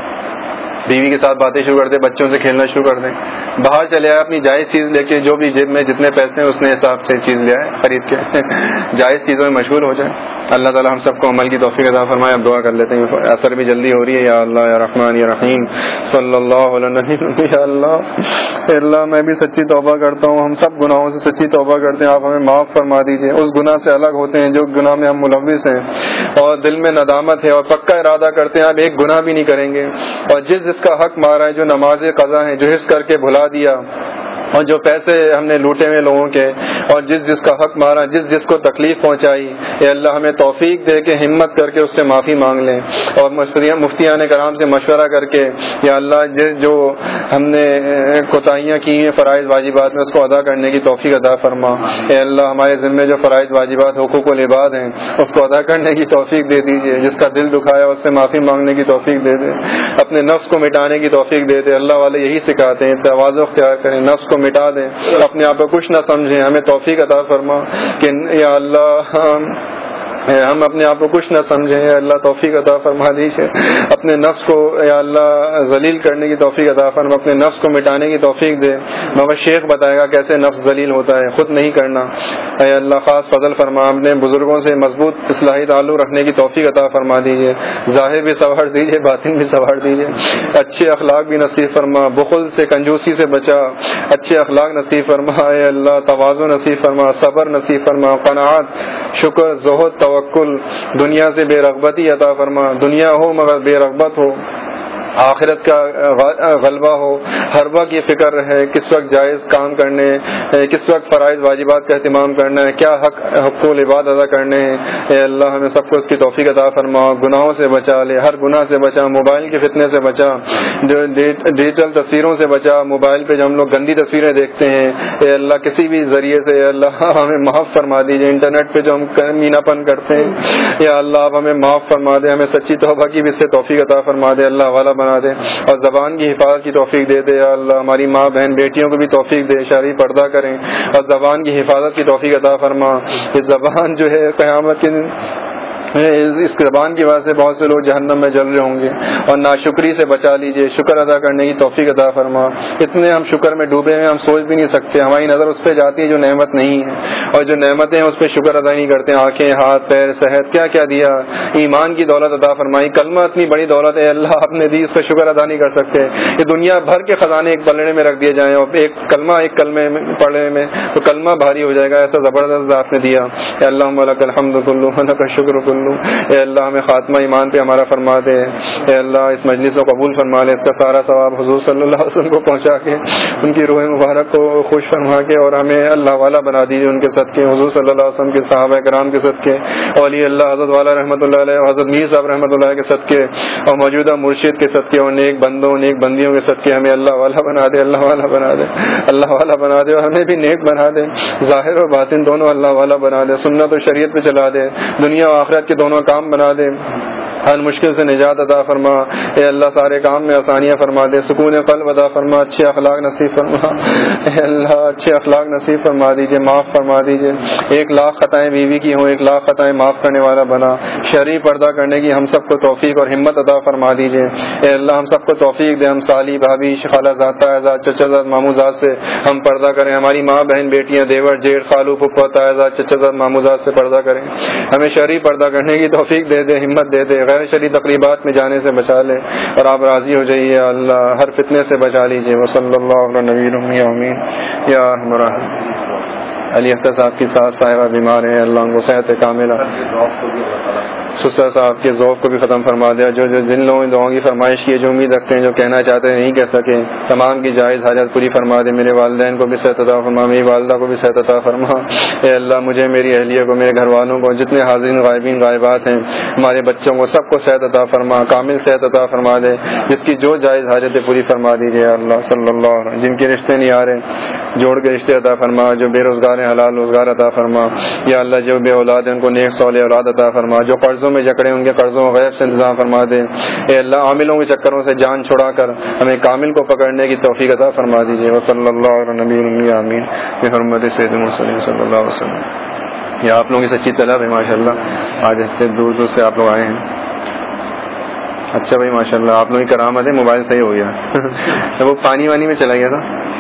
بیوی کے ساتھ باتیں شروع کر دیں، بچوں سے کھیلنا شروع کر دیں۔ باہر چلے آئے، اپنی جائز چیز لے کے جو بھی جیب میں جتنے پیسے ہیں، اس نے حساب سے چیز لے آئے، خرید کے۔ جائز چیزوں میں مشہور ہو جائے اللہ تعالیٰ ہم سب کو عمل کی توفیق عطا فرمائے۔ اب دعا کر لیتے ہیں۔ اثر بھی جلدی ہو رہی ہے۔ یا اللہ، یا رحمان، یا رحیم۔ صلی اللہ علیہ یا اللہ اللہ، میں بھی سچی توبہ کرتا ہوں۔ ہم سب گناہوں سے سچی توبہ کرتے ہیں۔ آپ ہمیں معاف فرما دیجیے اس گناہ سے الگ ہوتے ہیں جو گناہ میں ہم ملوث ہیں۔ اور دل میں ندامت ہے اور پکا ارادہ کرتے ہیں۔ آپ ایک گناہ بھی نہیں کریں گے۔ اور جس جس کا حق مارا ہے، جو نماز قضا ہیں جو حص کر کے بھلا دیا اور جو پیسے ہم نے لوٹے ہوئے لوگوں کے، اور جس جس کا حق مارا، جس جس کو تکلیف پہنچائی، اے اللہ ہمیں توفیق دے کے ہمت کر کے اس سے معافی مانگ لیں۔ اور مفتیان کرام سے مشورہ کر کے، یا اللہ جس جو ہم نے کوتاہیاں کی ہیں فرائض واجبات میں، اس کو ادا کرنے کی توفیق ادا فرما۔ اے اللہ ہمارے ذمے جو فرائض واجبات، حقوق و لباد ہیں، اس کو ادا کرنے کی توفیق دے دیجیے جس کا دل دکھایا اس سے معافی مانگنے کی توفیق دے دے۔ اپنے نفس کو مٹانے کی توفیق دے دے۔ اللہ والے یہی سکھاتے ہیں توازو اختیار کریں، نفس کو مٹا دیں۔ اپنے آپ کو کچھ نہ سمجھیں۔ ہمیں توفیق عطا فرما کہ یا اللہ ہم اپنے آپ کو کچھ نہ سمجھیں اللہ توفیق عطا فرما دیجیے اپنے نفس کو، یا اللہ ذلیل کرنے کی توفیق عطا فرما اپنے نفس کو مٹانے کی توفیق دے۔ مگر شیخ بتائے گا کیسے نفس ذلیل ہوتا ہے، خود نہیں کرنا۔ اے اللہ، خاص فضل فرما اپنے بزرگوں سے مضبوط اصلاحی تعلق رکھنے کی توفیق عطا فرما دیجیے ظاہر بھی سوار دیجیے باطن بھی سوار دیجیے اچھے اخلاق بھی نصیب فرما، بخل سے، کنجوسی سے بچا۔ اچھے اخلاق نصیب فرما، اے اللہ توازو نصیب فرما، صبر نصیب فرما، قناعت، شکر، زہد توکل دنیا سے بے رغبتی عطا فرما۔ دنیا ہو مگر بے رغبت ہو۔ آخرت کا غلبہ ہو۔ ہر وقت یہ فکر رہے کس وقت جائز کام کرنے کس وقت فرائض، واجبات کا اہتمام کرنا ہے، کیا حق حق و لباد ادا کرنے ہیں۔ اے اللہ، ہمیں سب کو اس کی توفیق عطا فرما۔ گناہوں سے بچا لے، ہر گناہ سے بچا۔ موبائل کے فتنے سے بچا۔ ڈیجیٹل تصویروں سے بچا۔ موبائل پہ جو ہم لوگ گندی تصویریں دیکھتے ہیں۔ اے اللہ، کسی بھی ذریعے سے اے اللہ، ہمیں معاف فرما دیجیے انٹرنیٹ پہ جو ہم مینا پن کرتے ہیں۔ یا اللہ، آپ ہمیں معاف فرما دے ہمیں سچی توبہ کی بھی اس سے توفیق عطا فرما دے اللہ والا بنا دے اور زبان کی حفاظت کی توفیق دے دے۔ اللہ، ہماری ماں بہن بیٹیوں کو بھی توفیق دے، شاعری پردہ کریں اور زبان کی حفاظت کی توفیق عطا فرما۔ یہ زبان جو ہے قیامت کے اس زبان کی وجہ سے بہت سے لوگ جہنم میں جل رہے ہوں گے اور ناشکری سے بچا لیجیے، شکر ادا کرنے کی توفیق ادا فرما۔ اتنے ہم شکر میں ڈوبے ہیں، ہم سوچ بھی نہیں سکتے، ہماری نظر اس پہ جاتی ہے جو نعمت نہیں ہے۔ اور جو نعمتیں ہیں، اس پہ شکر ادا نہیں کرتے۔ آنکھیں، ہاتھ، پیر، صحت، کیا کیا دیا۔ ایمان کی دولت ادا فرمائی۔ کلمہ اتنی بڑی دولت ہے، اللہ آپ نے دی اس پہ شکر ادا نہیں کر سکتے۔ یہ دنیا بھر کے خزانے ایک پلڑے میں رکھ دیے جائیں اور ایک کلمہ ایک کلمے میں پڑھنے میں تو کلمہ بھاری ہو جائے گا، ایسا زبردست آپ نے دیا۔ اللہ الحمد اللہ کا شکر لوں اے اللہ، ہمیں خاتمہ ایمان پہ ہمارا فرما دے۔ اے اللہ، اس مجلس کو قبول فرما لے، اس کا سارا ثواب حضور صلی اللہ علیہ وسلم کو پہنچا کے، ان کی روح مبارک کو خوش فرما کے، اور ہمیں اللہ والا بنا دیجیے ان کے صدقے، حضور صلی اللہ علیہ وسلم کے صحابہ کرام کے صدقے، اولی اللہ، حضرت والا رحمۃ اللہ علیہ، حضرت میر صاحب رحمۃ اللہ کے صدقے، اور موجودہ مرشید کے صدقے، اور نیک بندوں، نیک بندیوں کے صدقے، ہمیں اللہ والا بنا دے، اللہ والا بنا دے، اللہ والا بنا دے، اور ہمیں بھی نیک بنا دے۔ ظاہر اور باطن دونوں اللہ والا بنا دے، سنت و شریعت پہ چلا دے، دنیا و آخرت کے دونوں کام بنا دے ہر مشکل سے نجات ادا فرما۔ اے اللہ، سارے کام میں آسانیاں فرما دے، سکون قلب ادا فرما، اچھے اخلاق نصیب فرما۔ اے اللہ، اچھے اخلاق نصیب فرما دیجیے، معاف فرما دیجیے۔ ایک لاکھ خطائیں بیوی کی ہوں، ایک لاکھ خطائیں معاف کرنے والا بنا۔ شرعی پردہ کرنے کی ہم سب کو توفیق اور ہمت ادا فرما دیجیے۔ اے اللہ، ہم سب کو توفیق دے، ہم سالی، بھابھی خالہ ذاتہ اعزاز چچا زاد ماموزاد سے ہم پردہ کریں۔ ہماری ماں، بہن، بیٹیاں، دیور جیڑ خالو، پھپھا تاعزاد چچا زاد ماموزاد سے پردہ کریں۔ ہمیں شرعی پردہ کرنے کی توفیق دے دے، ہمت دے دے۔ غیر شری تقریبات میں جانے سے بچا لے اور آپ راضی ہو جائیے اللہ ہر فتنے سے بچا لیجیے وہ صلی اللہ علیہ نبی امین۔ یا علی اختر صاحب کی ساتھ صاحبہ بیمار ہیں، اللہ ان کو صحت کاملہ۔ سسر صاحب کے ذوق کو بھی ختم فرما دیا۔ جو جو جن لوگوں دعاؤں کی فرمائش کی جو امید رکھتے ہیں، جو کہنا چاہتے ہیں، نہیں کہہ سکیں تمام کی جائز حاجت پوری فرما دے۔ میرے والدین کو بھی صحت عطا فرما، میری والدہ کو بھی صحت عطا فرما۔ اے اللہ، مجھے، میری اہلیہ کو، میرے گھر والوں کو، جتنے حاضرین، غائبین، غائبات ہیں، ہمارے بچوں کو سب کو صحت عطا فرما، کامل صحت عطا فرما دے۔ جس کی جو جائز حاجتیں پوری فرما دیجیے اللہ، صلی اللہ علیہ جن کے رشتے نہیں آ رہے، جوڑ کے رشتے عطا فرما، جو بے روزگار ہیں حلال روزگار عطا فرما۔ یا اللہ، جو بے اولاد ہیں، ان کو نیک سول اولاد عطا فرما۔ جو قرضوں میں جکڑے ان کے قرضوں غیب سے انتظام فرما دے۔ اے اللہ، عاملوں کے چکروں سے جان چھڑا کر ہمیں کامل کو پکڑنے کی توفیق عطا فرما دیجیے وہ صلی اللہ علیہ نبی امین حرمت سید صلی اللہ علیہ وسلم۔ یہ آپ لوگوں کی سچی طلب ہے ماشاء اللہ آج اس سے دور دور سے آپ لوگ آئے ہیں۔ اچھا بھائی ماشاء اللہ آپ لوگوں کی کرامت ہے، موبائل صحیح ہو گیا۔ وہ پانی وانی میں چلا گیا تھا۔